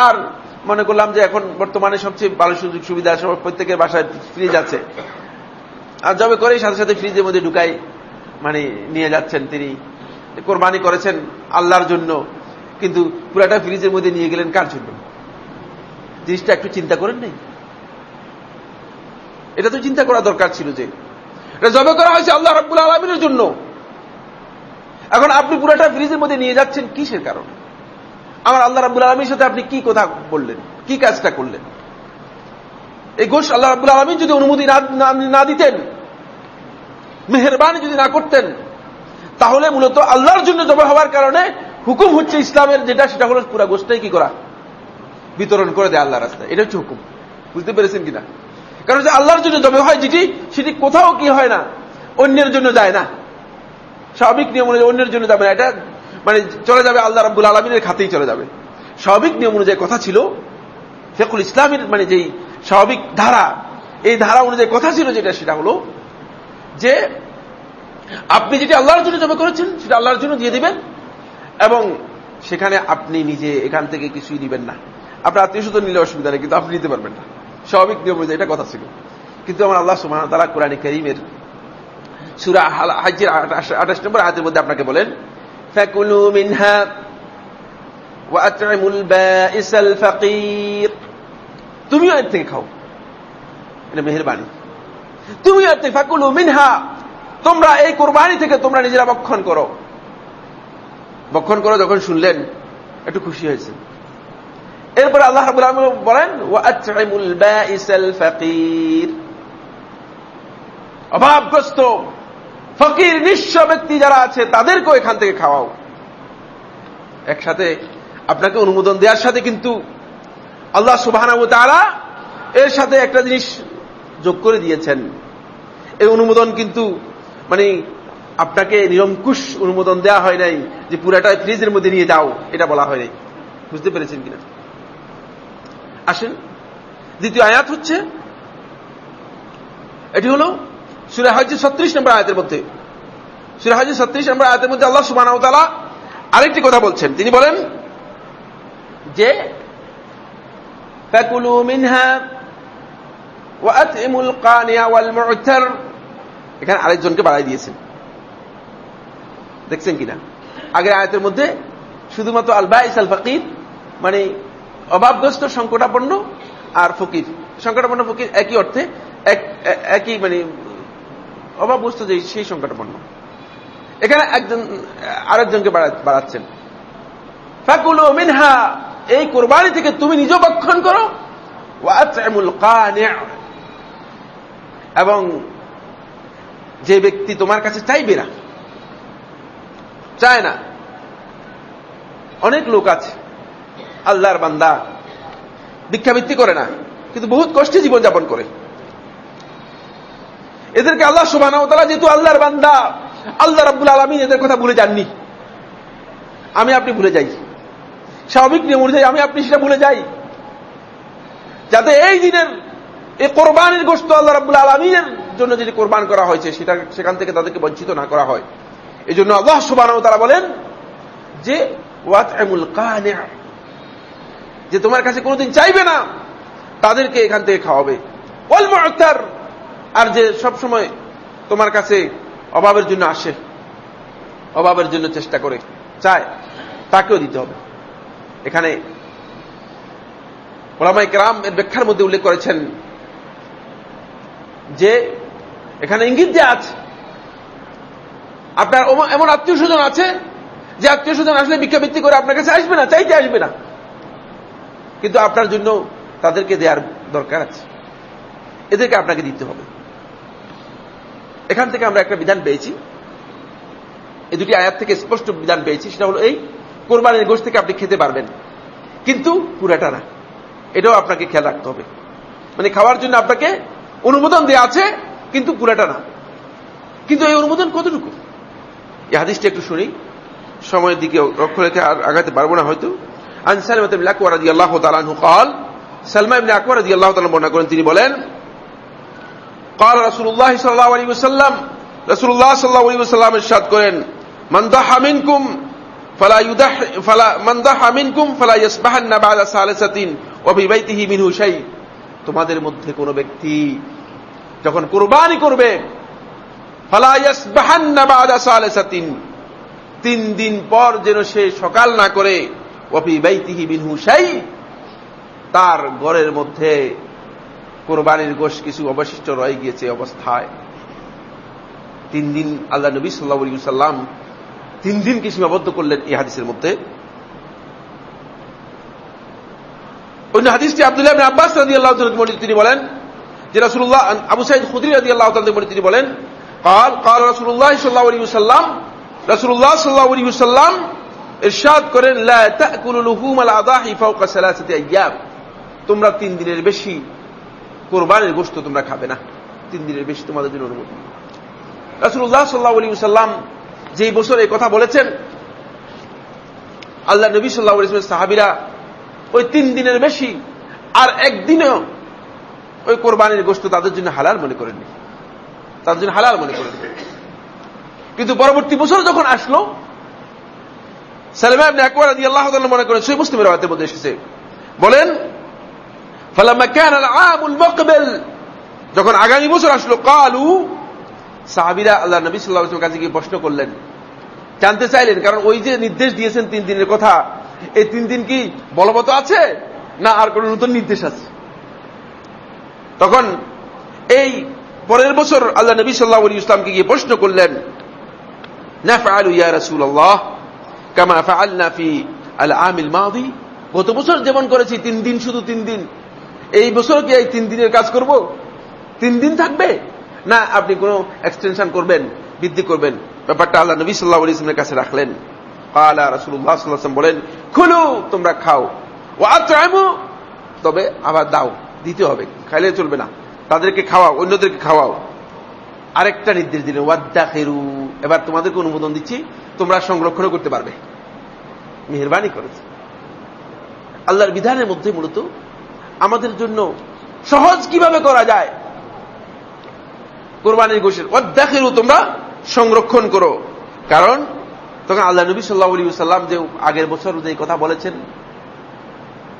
আর মনে করলাম যে এখন বর্তমানে সবচেয়ে ভালো সুযোগ সুবিধা সব প্রত্যেকের বাসায় ফ্রিজ আছে। আর জবে করেই সাথে সাথে ফ্রিজের মধ্যে ঢুকাই মানে নিয়ে যাচ্ছেন তিনি। কোরবানি করেছেন আল্লাহর জন্য, কিন্তু পুরাটা ফ্রিজের মধ্যে নিয়ে গেলেন কার জন্য? জিনিসটা একটু চিন্তা করেন নেই? এটা তো চিন্তা করা দরকার ছিল যে, এটা জবে করা হয়েছে আল্লাহ রাব্বুল আলমিনের জন্য। এখন আপনি পুরাটা ফ্রিজের মধ্যে নিয়ে যাচ্ছেন কিসের কারণে? আমার আল্লাহ রাবুল আলমীর সাথে আপনি কি কথা বললেন? কি কাজটা করলেন? এই গোষ আল্লাহ রাবুল আলমী যদি অনুমতি না দিতেন, মেহরবানি যদি না করতেন, তাহলে মূলত আল্লাহর জন্য জমা হওয়ার কারণে হুকুম হচ্ছে ইসলামের যেটা, সেটা হলো পুরা গোষ্ঠটাই কি করা? বিতরণ করে দেয় আল্লাহ রাস্তায়। এটা হচ্ছে হুকুম। বুঝতে পেরেছেন কিনা? কারণ যে আল্লাহর জন্য জমে হয় যেটি, সেটি কোথাও কি হয় না? অন্যের জন্য যায় না। স্বাভাবিক নিয়ম অনুযায়ী অন্যের জন্য যাবে না। এটা মানে চলে যাবে আল্লাহ রাবুল আলমিনের খাতেই চলে যাবে। স্বাভাবিক নিয়ম অনুযায়ী কথা ছিল ফেকুল ইসলামের মানে যেই স্বাভাবিক ধারা, এই ধারা অনুযায়ী কথা ছিল যেটা, সেটা হলো যে আপনি যেটি আল্লাহর জন্য জমা করেছেন, সেটা আল্লাহর জন্য দিয়ে দিবেন এবং সেখানে আপনি নিজে এখান থেকে কিছুই দিবেন না। আপনার আত্মীয় স্বজন নিলে অসুবিধা নেই কিন্তু আপনি নিতে পারবেন না স্বাভাবিক নিয়ম অনুযায়ী এটা কথা ছিল কিন্তু আমার আল্লাহ সুমান তারা কোরআন করিমের সুরা হাজির আঠাশ নম্বর আয়াতের মধ্যে আপনাকে বলেন فكلوا منها وأطعموا البائس الفقير তুমিও এর থেকে খাও এটা মেহরবানি তুমিও এর থেকে ফাকুলু মিনহা তোমরা এই কোরবানি থেকে তোমরা নিজেরা বক্ষণ করো বক্ষণ করো যখন শুনলেন একটু খুশি হয়েছে এরপরে আল্লাহ রাবুল আলম বলেন অভাবগ্রস্ত, ফকির, নিঃস্ব ব্যক্তি যারা আছে, তাদেরকেও এখান থেকে খাওয়াও। একসাথে আপনাকে অনুমোদন দেওয়ার সাথে কিন্তু আল্লাহ সুবাহ এর সাথে একটা জিনিস যোগ করে দিয়েছেন। এই অনুমোদন কিন্তু মানে আপনাকে নিরঙ্কুশ অনুমোদন দেওয়া হয় নাই যে পুরাটা ফ্রিজের মধ্যে নিয়ে যাও, এটা বলা হয় নাই। বুঝতে পেরেছেন কিনা? আসেন দ্বিতীয় আয়াত হচ্ছে এটি হলো সুরা হাজি ছত্রিশ নম্বর আয়াতের মধ্যে সুরা হাজি ছত্রিশ নম্বর আয়াতের মধ্যে আল্লাহ সুবাহ আরেকটি কথা বলছেন তিনি বলেন যে فكلوا منها وأطعموا القانع والمعتر এখানে আরেকজনকে বাড়াই দিয়েছেন দেখছেন কিনা আগের আয়াতের মধ্যে শুধুমাত্র আল বাইস আল ফকির মানে অভাবগ্রস্ত, সংকটাপন্ন আর ফকির। সংকটাপন্ন, ফকির একই অর্থে একই মানে অভাবগ্রস্ত যে সেই সংকটাপন্ন। এখানে একজন, আরেকজনকে বাড়াচ্ছেন। ফাকুলো মিনহা, এই কোরবানি থেকে তুমি নিজ বক্ষণ করো। এবং যে ব্যক্তি তোমার কাছে চাইবে না, চায় না। অনেক লোক আছে আল্লাহর বান্দা। ভিক্ষাবৃত্তি করে না, কিন্তু বহুত কষ্টে জীবনযাপন করে। এদেরকে আল্লাহ সুবাহ যেহেতু আল্লাহর বান্দা, আল্লাহ রাব্বুল আলমিন এদের কথা ভুলে যাননি। আমি আপনি ভুলে যাই। স্বাভাবিক নিয়ম অনুযায়ী আমি আপনি সেটা ভুলে যাই। যাতে এই দিনের, এই কোরবানির গোস্ত আল্লাহ রাবুল আলমীর জন্য যেটি কোরবান করা হয়েছে, সেটা সেখান থেকে তাদেরকে বঞ্চিত না করা হয়। এই জন্য আল্লাহ সুবাহ তারা বলেন যে ওয়াত এমুল যে তোমার কাছে কোনোদিন চাইবে না, তাদেরকে এখান থেকে খাওয়াবে। অল মহতার আর যে সব সময় তোমার কাছে অভাবের জন্য আসে, অভাবের জন্য চেষ্টা করে, চায়, তাকেও দিতে হবে। এখানে ওলামাই কেরাম এর ব্যাখ্যার মধ্যে উল্লেখ করেছেন যে, এখানে ইঙ্গিত যে আছে, আপনার এমন আত্মীয় স্বজন আছে, যে আত্মীয় স্বজন আসলে ভিক্ষাবৃত্তি করে আপনার কাছে আসবে না, চাইতে আসবে না। কিন্তু আপনার জন্য তাদেরকে দেওয়ার দরকার আছে। এদেরকে আপনাকে দিতে হবে। এখান থেকে আমরা একটা বিধান পেয়েছি। এই দুটি আয়াত থেকে স্পষ্ট বিধান পেয়েছি, সেটা হলো এই, কোরবানির গোষ্ঠ থেকে আপনি খেতে পারবেন, কিন্তু পুরাটা না। এটাও আপনাকে খেয়াল রাখতে হবে। মানে খাওয়ার জন্য আপনাকে অনুমোদন দেওয়া আছে, কিন্তু পুরাটা না। কিন্তু এই অনুমোদন কতটুকু? এই হাদিসটা একটু শুনি। সময়ের দিকে লক্ষ্য রেখে আর আগাতে পারব না হয়তো। আনসার আল্লাহ তালানহু কল সালমা ইবনে আকবর রাজি আল্লাহ তালা বর্ণনা করেন তিনি বলেন قال رسول الله صلى الله عليه وسلم رسول الله صلى الله عليه وسلم ارشاد করেন من ضحى منكم فلا يضح فلا من ضحى منكم فلا يسبحن بعد ثالثه وفي بيته منه شيء তোমাদের মধ্যে কোন ব্যক্তি যখন কুরবানি করবে ফালা ইয়াসবাহান্না বাদা সালাসাতিন তিন দিন পর যেন সে সকাল না করে ওফি বাইতিহি বিনহু শাই তার ঘরের মধ্যে কোরবানির গোশ কিছু অবশিষ্ট রয়ে গিয়েছে অবস্থায় তিন দিন আল্লাহ নবী সাল্লাহ সাল্লাম তিন দিনকে সীমাবদ্ধ করলেন এই হাদিসের মধ্যে অন্য হাদিসটি আব্দুল্লাহ আব্বাস রাজি আল্লাহ তিনি বলেন যে রাসুল্লাহ আবু সাইদ খুদ্রি রাজি আল্লাহ তিনি বলেন قال قال رسول الله صلى الله عليه وسلم رسول الله صلى الله عليه وسلم ইরশাদ করেন তোমরা তিন দিনের বেশি কোরবানের গোস্ত তোমরা খাবে না। তিন দিনের বেশি তোমাদের জন্য অনুমতি। রাসুল্লাহ সাল্লাহ আলী সাল্লাম যেই বছর এই কথা বলেছেন, আল্লাহ নবী সাল্লাহ আলী সাহাবিরা ওই তিন দিনের বেশি আর একদিনেও ওই কোরবানির গোষ্ঠ তাদের জন্য হালাল মনে করেননি। তাদের জন্য হালাল মনে করেননি। কিন্তু পরবর্তী বছর যখন আসলো বলেন যখন আগামী বছর আসলো, কালু সাহাবিরা আল্লাহ নবী কাছে গিয়ে প্রশ্ন করলেন। জানতে চাইলেন, কারণ ওই যে নির্দেশ দিয়েছেন তিন দিনের কথা, এই তিন দিন কি বলবৎ আছে, না আর কোন নতুন নির্দেশ আছে? তখন এই পরের বছর আল্লাহ নবী সাল্লাহ ইসলামকে গিয়ে প্রশ্ন করলেন না ফালু ইয়া কামা ফাল নাফি আল আমিল মাদি। গত বছর যেমন করেছি, তিন দিন শুধু তিন দিন। এই বছর কি এই তিন দিনের কাজ করব? তিন দিন থাকবে? না, আপনি কোন এক্সটেনশন করবেন, বৃদ্ধি করবেন। ব্যাপারটা আল্লাহ নবী সাল্লাহ ইসলামের কাছে রাখলেন। আল্লাহ রসুল্লাহ বলেন, খুলু, তোমরা খাও। ও আত্রামু তবে আবার দাও। দিতে হবে, খাইলে চলবে না। তাদেরকে খাওয়াও, অন্যদেরকে খাওয়াও। আরেকটা নির্দেশ দিলেন ওয়াদ্দা খেরু এবার তোমাদেরকে অনুমোদন দিচ্ছি, তোমরা সংরক্ষণ করতে পারবে। মেহরবানি করেছে। আল্লাহর বিধানের মধ্যে মূলত আমাদের জন্য সহজ কীভাবে করা যায়? কোরবানির গোষের অধ্যাখেরও তোমরা সংরক্ষণ করো। কারণ তখন আল্লাহ নবী সাল্লাহ সাল্লাম যে আগের বছর যে কথা বলেছেন,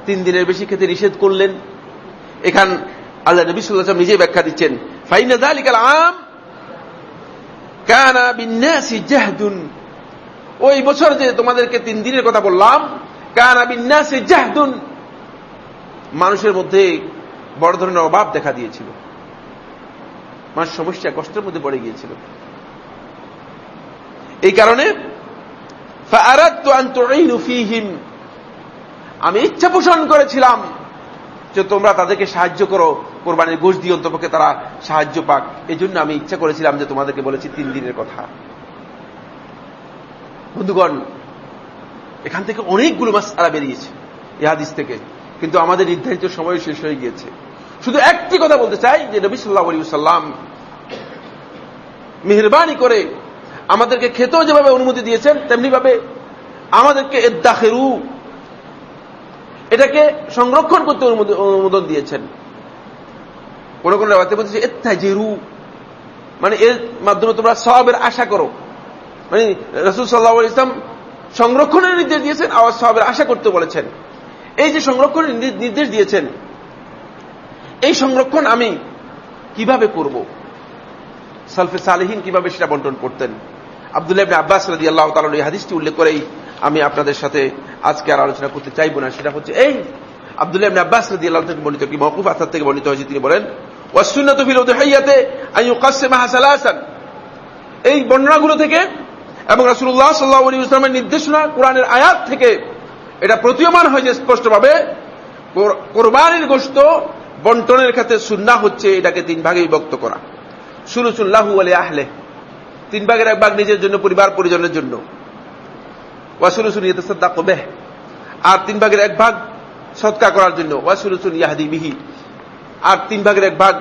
তিন দিনের বেশি খেতে নিষেধ করলেন। এখান আল্লাহ নবী সাল্লাম নিজে ব্যাখ্যা দিচ্ছেন, ফাইনা দালিকাল আম কানা বিন্যাসি জাহদুন। ওই বছর যে তোমাদেরকে তিন দিনের কথা বললাম, কানা বিন্যাসি জাহদুন। মানুষের মধ্যে বড় ধরনের অভাব দেখা দিয়েছিল। মানুষ সমস্যা, কষ্টের মধ্যে পড়ে গিয়েছিল। এই কারণে আমি ইচ্ছা পোষণ করেছিলাম যে তোমরা তাদেরকে সাহায্য করো। কোরবানির গোষ দিয়ে অন্তপক্ষে তারা সাহায্য পাক। এই জন্য আমি ইচ্ছা করেছিলাম যে তোমাদেরকে বলেছি তিন দিনের কথা। বন্ধুগণ, এখান থেকে অনেকগুলো মাস তারা বেরিয়েছে ইহাদিস থেকে, কিন্তু আমাদের নির্ধারিত সময় শেষ হয়ে গিয়েছে। শুধু একটি কথা বলতে চাই, যে নবী সাল্লাহ আলী সাল্লাম মেহরবানি করে আমাদেরকে খেতেও যেভাবে অনুমতি দিয়েছেন তেমনি ভাবে আমাদেরকে এদ্দাখেরু এটাকে সংরক্ষণ করতে অনুমোদন দিয়েছেন। কোন কোন রেওয়াতে বলছে এত্তাজেরু। মানে এর মাধ্যমে তোমরা সবের আশা করো। মানে রসুল সাল্লাহ ইসলাম সংরক্ষণের নির্দেশ দিয়েছেন, আবার সবের আশা করতে বলেছেন। এই যে সংরক্ষণের নির্দেশ দিয়েছেন, এই সংরক্ষণ আমি কীভাবে করব? সালফে সালেহীন কীভাবে সেটা বন্টন করতেন? আবদুল্লাহ আব্বাস রাজি আল্লাহ তালন এই হাদিসটি উল্লেখ করেই আমি আপনাদের সাথে আজকে আর আলোচনা করতে চাইব না। সেটা হচ্ছে এই, আবদুল্লাহ আব্বাস রাজি আল্লাহ থেকে বর্ণিত কি মকুফ আসাদ থেকে বর্ণিত হয়েছে। তিনি বলেন এই বর্ণনাগুলো থেকে এবং নির্দেশনা কোরআনের আয়াত থেকে এটা প্রতীয়মান হয়েছে স্পষ্টভাবে। বন্টনের ক্ষেত্রে সুন্নাহ হচ্ছে এটাকে তিন ভাগে বিভক্ত করা। সুলুসুল্লাহু আলী আহলে তিন ভাগের এক ভাগ নিজের জন্য, পরিবার পরিজনের জন্য। আর তিন ভাগের এক ভাগ সৎকার করার জন্য। ওয়াসুলুসুন ইয়াহাদি মিহি আর তিন ভাগের এক ভাগ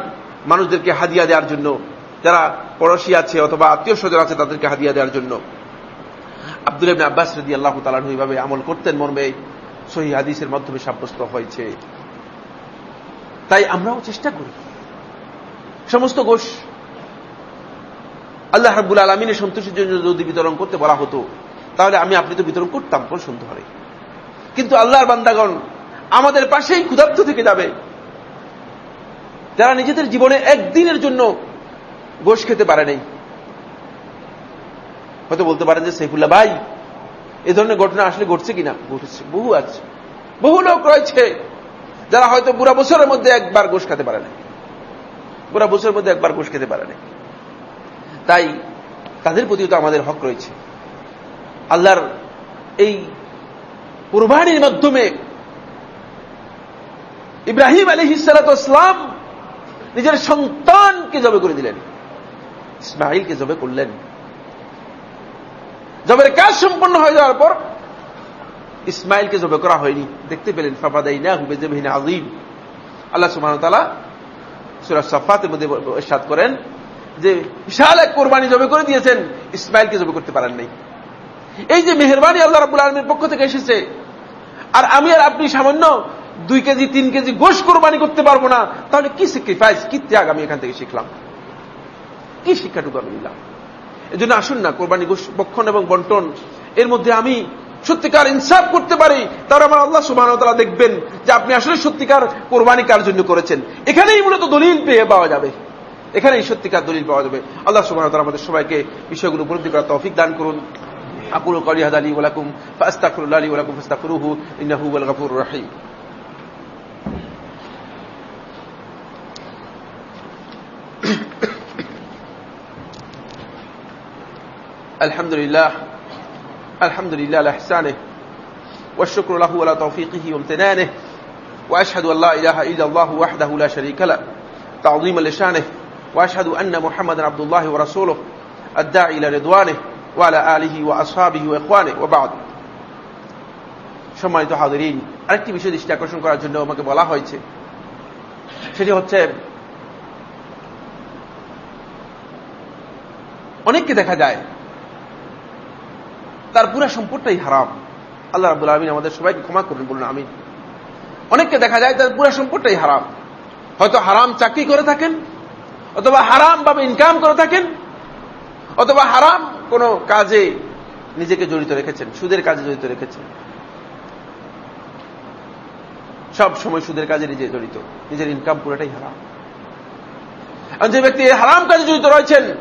মানুষদেরকে হাদিয়া দেওয়ার জন্য, যারা পড়োশি আছে অথবা আত্মীয় স্বজন আছে, তাদেরকে হাদিয়া দেওয়ার জন্য। আব্দুল ইবনে আব্বাস রদি আল্লাহ তালাহ এইভাবে আমল করতেন মর্মে সহি হাদিসের মাধ্যমে সাব্যস্ত হয়েছে। তাই আমরাও চেষ্টা করি। সমস্ত গোষ আল্লাহ রাবুল আলমিনের সন্তোষের জন্য যদি বিতরণ করতে বলা হতো, তাহলে আমি আপনি তো বিতরণ করতাম কোন সন্দেহ কিন্তু আল্লাহর বান্দাগণ আমাদের পাশেই ক্ষুধার্ত থেকে যাবে। যারা নিজেদের জীবনে একদিনের জন্য গোশ খেতে পারে নাই। হয়তো বলতে পারেন যে সৈফুল্লাহ ভাই, এ ধরনের ঘটনা আসলে ঘটছে কিনা? ঘটেছে, বহু আছে। বহু লোক রয়েছে যারা হয়তো বুড়া বছরের মধ্যে একবার গোশ খেতে পারে না বুড়া বছরের মধ্যে একবার গোশ খেতে পারে না তাই তাদের প্রতিও তো আমাদের হক রয়েছে। আল্লাহর এই কুরবানির মাধ্যমে ইব্রাহিম আলী ইসালাতাম নিজের সন্তানকে জবে করে দিলেন। ইসমাইলকে জবে করলেন। জবের কাজ সম্পন্ন হয়ে যাওয়ার পর ইসমাইলকে জবে করা হয়নি। দেখতে পেলেন ফাফাদাই না হুবে জবিন আজিম আল্লাহ সুমান তালা সুরাজ সাফাতের মধ্যে সাত করেন যে বিশাল এক কোরবানি জবে করে দিয়েছেন ইসমাইলকে জবে করতে পারেন নাই। এই যে মেহরবানি আল্লাহ রাবুল আলমীর পক্ষ থেকে এসেছে, আর আমি আর আপনি সামান্য দুই কেজি তিন কেজি গোশ কোরবানি করতে পারবো না তাহলে কি স্যাক্রিফাইস কি ত্যাগ আমি এখান থেকে শিখলাম কি শিক্ষাটুকু আমি নিলাম এই জন্য আসুন না কোরবানি গোশ বক্ষণ এবং বন্টন এর মধ্যে আমি সত্যিকার ইনসাফ করতে পারি তাহলে আমার আল্লাহ সুবাহ দেখবেন যে আপনি আসলে সত্যিকার কোরবানি কার জন্য করেছেন এখানেই মূলত দলিল পেয়ে পাওয়া যাবে এখানেই সত্যিকার দলিল পাওয়া যাবে আল্লাহ সুবাহ আমাদের সবাইকে বিষয়গুলো উপলব্ধি করার তৌফিক দান করুন أقول قولي هذا لي ولكم فأستغفر الله لي ولكم فاستغفروه إنه هو الغفور الرحيم الحمد لله الحمد لله لإحسانه والشكر له ولا توفيقه وامتنانه وأشهد أن لا إله إلا الله وحده لا شريك له تعظيما لشانه وأشهد أن محمدا عبد الله ورسوله الداعي إلى رضوانه وعلى آله وأصحابه وإخوانه وبعد সম্মানিত تحاضرين আরেকটি বিষয় اشتاكوشن আকর্ষণ جنة জন্য আমাকে বলা হয়েছে। অনেককে দেখা যায়। তার পুরো সম্পদটাই হারাম। আল্লাহ রাবুল আলমিন আমাদের সবাইকে ক্ষমা করবেন বলুন আমি অনেককে দেখা যায় তার পুরো সম্পদটাই হারাম। হয়তো হারাম চাকরি করে থাকেন, অথবা হারাম ভাবে ইনকাম করে থাকেন, অথবা হারাম কোন কাজে নিজেকে জড়িত রেখেছেন, সুদের কাজে জড়িত রেখেছেন। সব সময় সুদের কাজে নিজে জড়িত, নিজের ইনকাম পুরোটাই হারাম। যে ব্যক্তি হারাম কাজে জড়িত রয়েছেন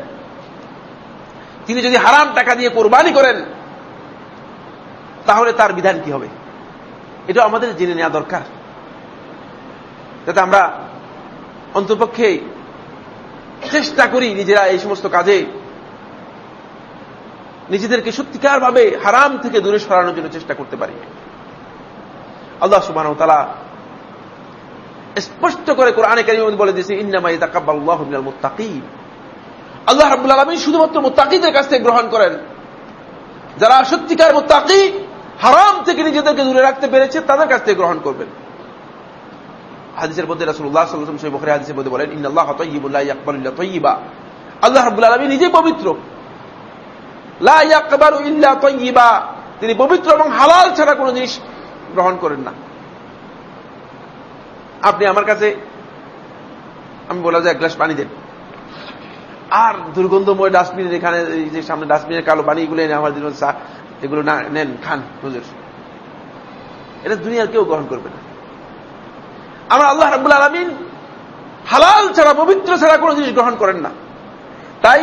তিনি যদি হারাম টাকা দিয়ে কোরবানি করেন, তাহলে তার বিধান কি হবে? এটা আমাদের জেনে নেওয়া দরকার। যাতে আমরা অন্তপক্ষে চেষ্টা করি নিজেরা এই সমস্ত কাজে নিজেদেরকে সত্যিকার ভাবে হারাম থেকে দূরে সরানোর জন্য চেষ্টা করতে পারি। আল্লাহ সুবাহ তালা স্পষ্ট করে কোরআনে কারিম বলে দিয়েছে ইন্নামাই তাকাব্বাল্লাহ মিনাল মুত্তাকিন। আল্লাহ রাব্বুল আলামিন শুধুমাত্র মুত্তাকিদের কাছ থেকে গ্রহণ করেন। যারা সত্যিকার মুত্তাকি, হারাম থেকে নিজেদেরকে দূরে রাখতে পেরেছে, তাদের কাছ থেকে গ্রহণ করবেন। হাদিসের মধ্যে সাল্লাল্লাহু আলাইহি ওয়াসাল্লাম বুখারী হাদিসের মধ্যে বলেন, ইন্নাল্লাহ তাইয়্যিবুন লা ইয়াকবালু ইল্লা তাইয়্যিবা। আল্লাহ রাব্বুল আলামিন নিজেই পবিত্র। লা ইয়াকবালু ইল্লা তাইয়্যিবা। তিনি পবিত্র এবং হালাল ছাড়া কোনো জিনিস গ্রহণ করেন না। আপনি আমার কাছে, আমি বলা যায় এক গ্লাস পানি দেন। আর দুর্গন্ধময় ডাস্টবিনের এখানে এই যে সামনে ডাস্টবিনের কালো পানি এগুলো এনে আমার জন্য চা, এগুলো না, নেন, খান, হুজুর। এটা দুনিয়ার কেউ গ্রহণ করবে না। আমার আল্লাহ রাবুল আলমিন হালাল ছাড়া, পবিত্র ছাড়া কোনো জিনিস গ্রহণ করেন না। তাই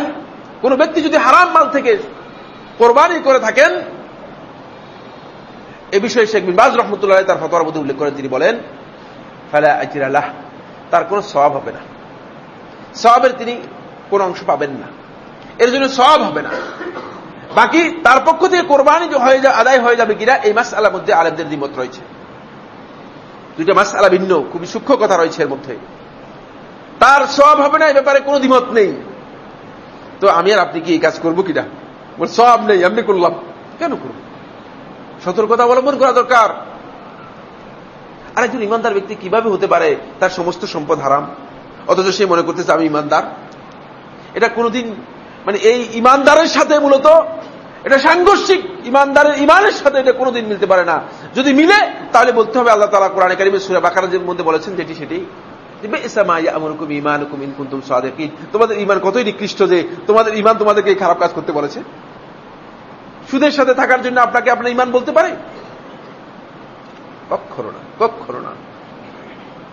কোন ব্যক্তি যদি হারাম মাল থেকে কোরবানি করে থাকেন, এ বিষয়ে শেখ বিনবাজ রহমতুল্লাহ তার ফতোয়ার মধ্যে উল্লেখ করে তিনি বলেন, ফালা আজির আল্লাহ তার কোনো সব হবে না। সবের তিনি কোন অংশ পাবেন না। এর জন্য সব হবে না। বাকি তার পক্ষ থেকে কোরবানি হয়ে যা আদায় হয়ে যাবে কিনা, এই মাস আলার মধ্যে আলেমদের দ্বিমত রয়েছে। দুইটা মাস আলা ভিন্ন, খুবই সূক্ষ্ম কথা রয়েছে এর মধ্যে। তার সব হবে না, এ ব্যাপারে কোনো দ্বিমত নেই। তো আমি আর আপনি কি এই কাজ করব কিনা? বল সব নেই এমনি করলাম। কেন করব? সতর্কতা অবলম্বন করা দরকার। আর একজন ইমানদার ব্যক্তি কীভাবে হতে পারে? তার সমস্ত সম্পদ হারাম। অথচ সে মনে করতেছে, আমি ইমানদার। এটা কোনদিন মানে এই ইমানদারের সাথে মূলত, এটা সাংঘর্ষিক ইমানদারের, ইমানের সাথে এটা কোনোদিন মিলতে পারে না। যদি মিলে, তাহলে বলতে হবে আল্লাহ তালা কোরআন কারিমের সুরা বাকারের মধ্যে বলেছেন যেটি সেটি। তোমাদের ইমান কতই নিকৃষ্ট যে তোমাদের ইমান তোমাদেরকে খারাপ কাজ করতে বলেছে? সুদের সাথে থাকার জন্য আপনাকে আপনার ইমান বলতে পারে? কক্ষরো না কক্ষরো না।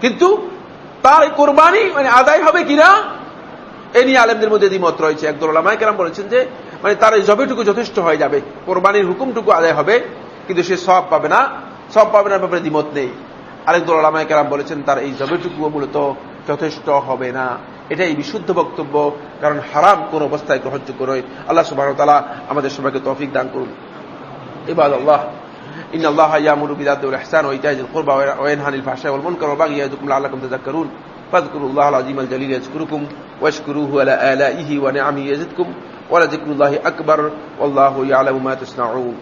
কিন্তু তার কোরবানি মানে আদায় হবে কিনা? এ নিয়ে আলেমদের মধ্যে দ্বিমত রয়েছে একদল ওলামায় কেরাম বলেছেন যে মানে তার এই জবেটুকু যথেষ্ট হয়ে যাবে কোরবানির হুকুমটুকু আদায় হবে কিন্তু সে সব পাবে না সব পাবে না ব্যাপারে দ্বিমত নেই আরেকদল ওলামায় কেরাম বলেছেন তার এই জবেটুকুও মূলত যথেষ্ট হবে না এটাই বিশুদ্ধ বক্তব্য কারণ হারাম কোন অবস্থায় গ্রহণযোগ্য নয় আল্লাহ সুবাহ তালা আমাদের সবাইকে তৌফিক দান করুন এবার আল্লাহ إن الله يأمر بالعدل والإحسان وإيتاء ذي القربى وينهى عن الفحشاء والمنكر والبغي يعظكم لعلكم تذكرون فاذكروا الله العظيم الجليل يذكركم واشكروه على آلائه ونعمه يزدكم ولذكر الله أكبر والله يعلم ما تصنعون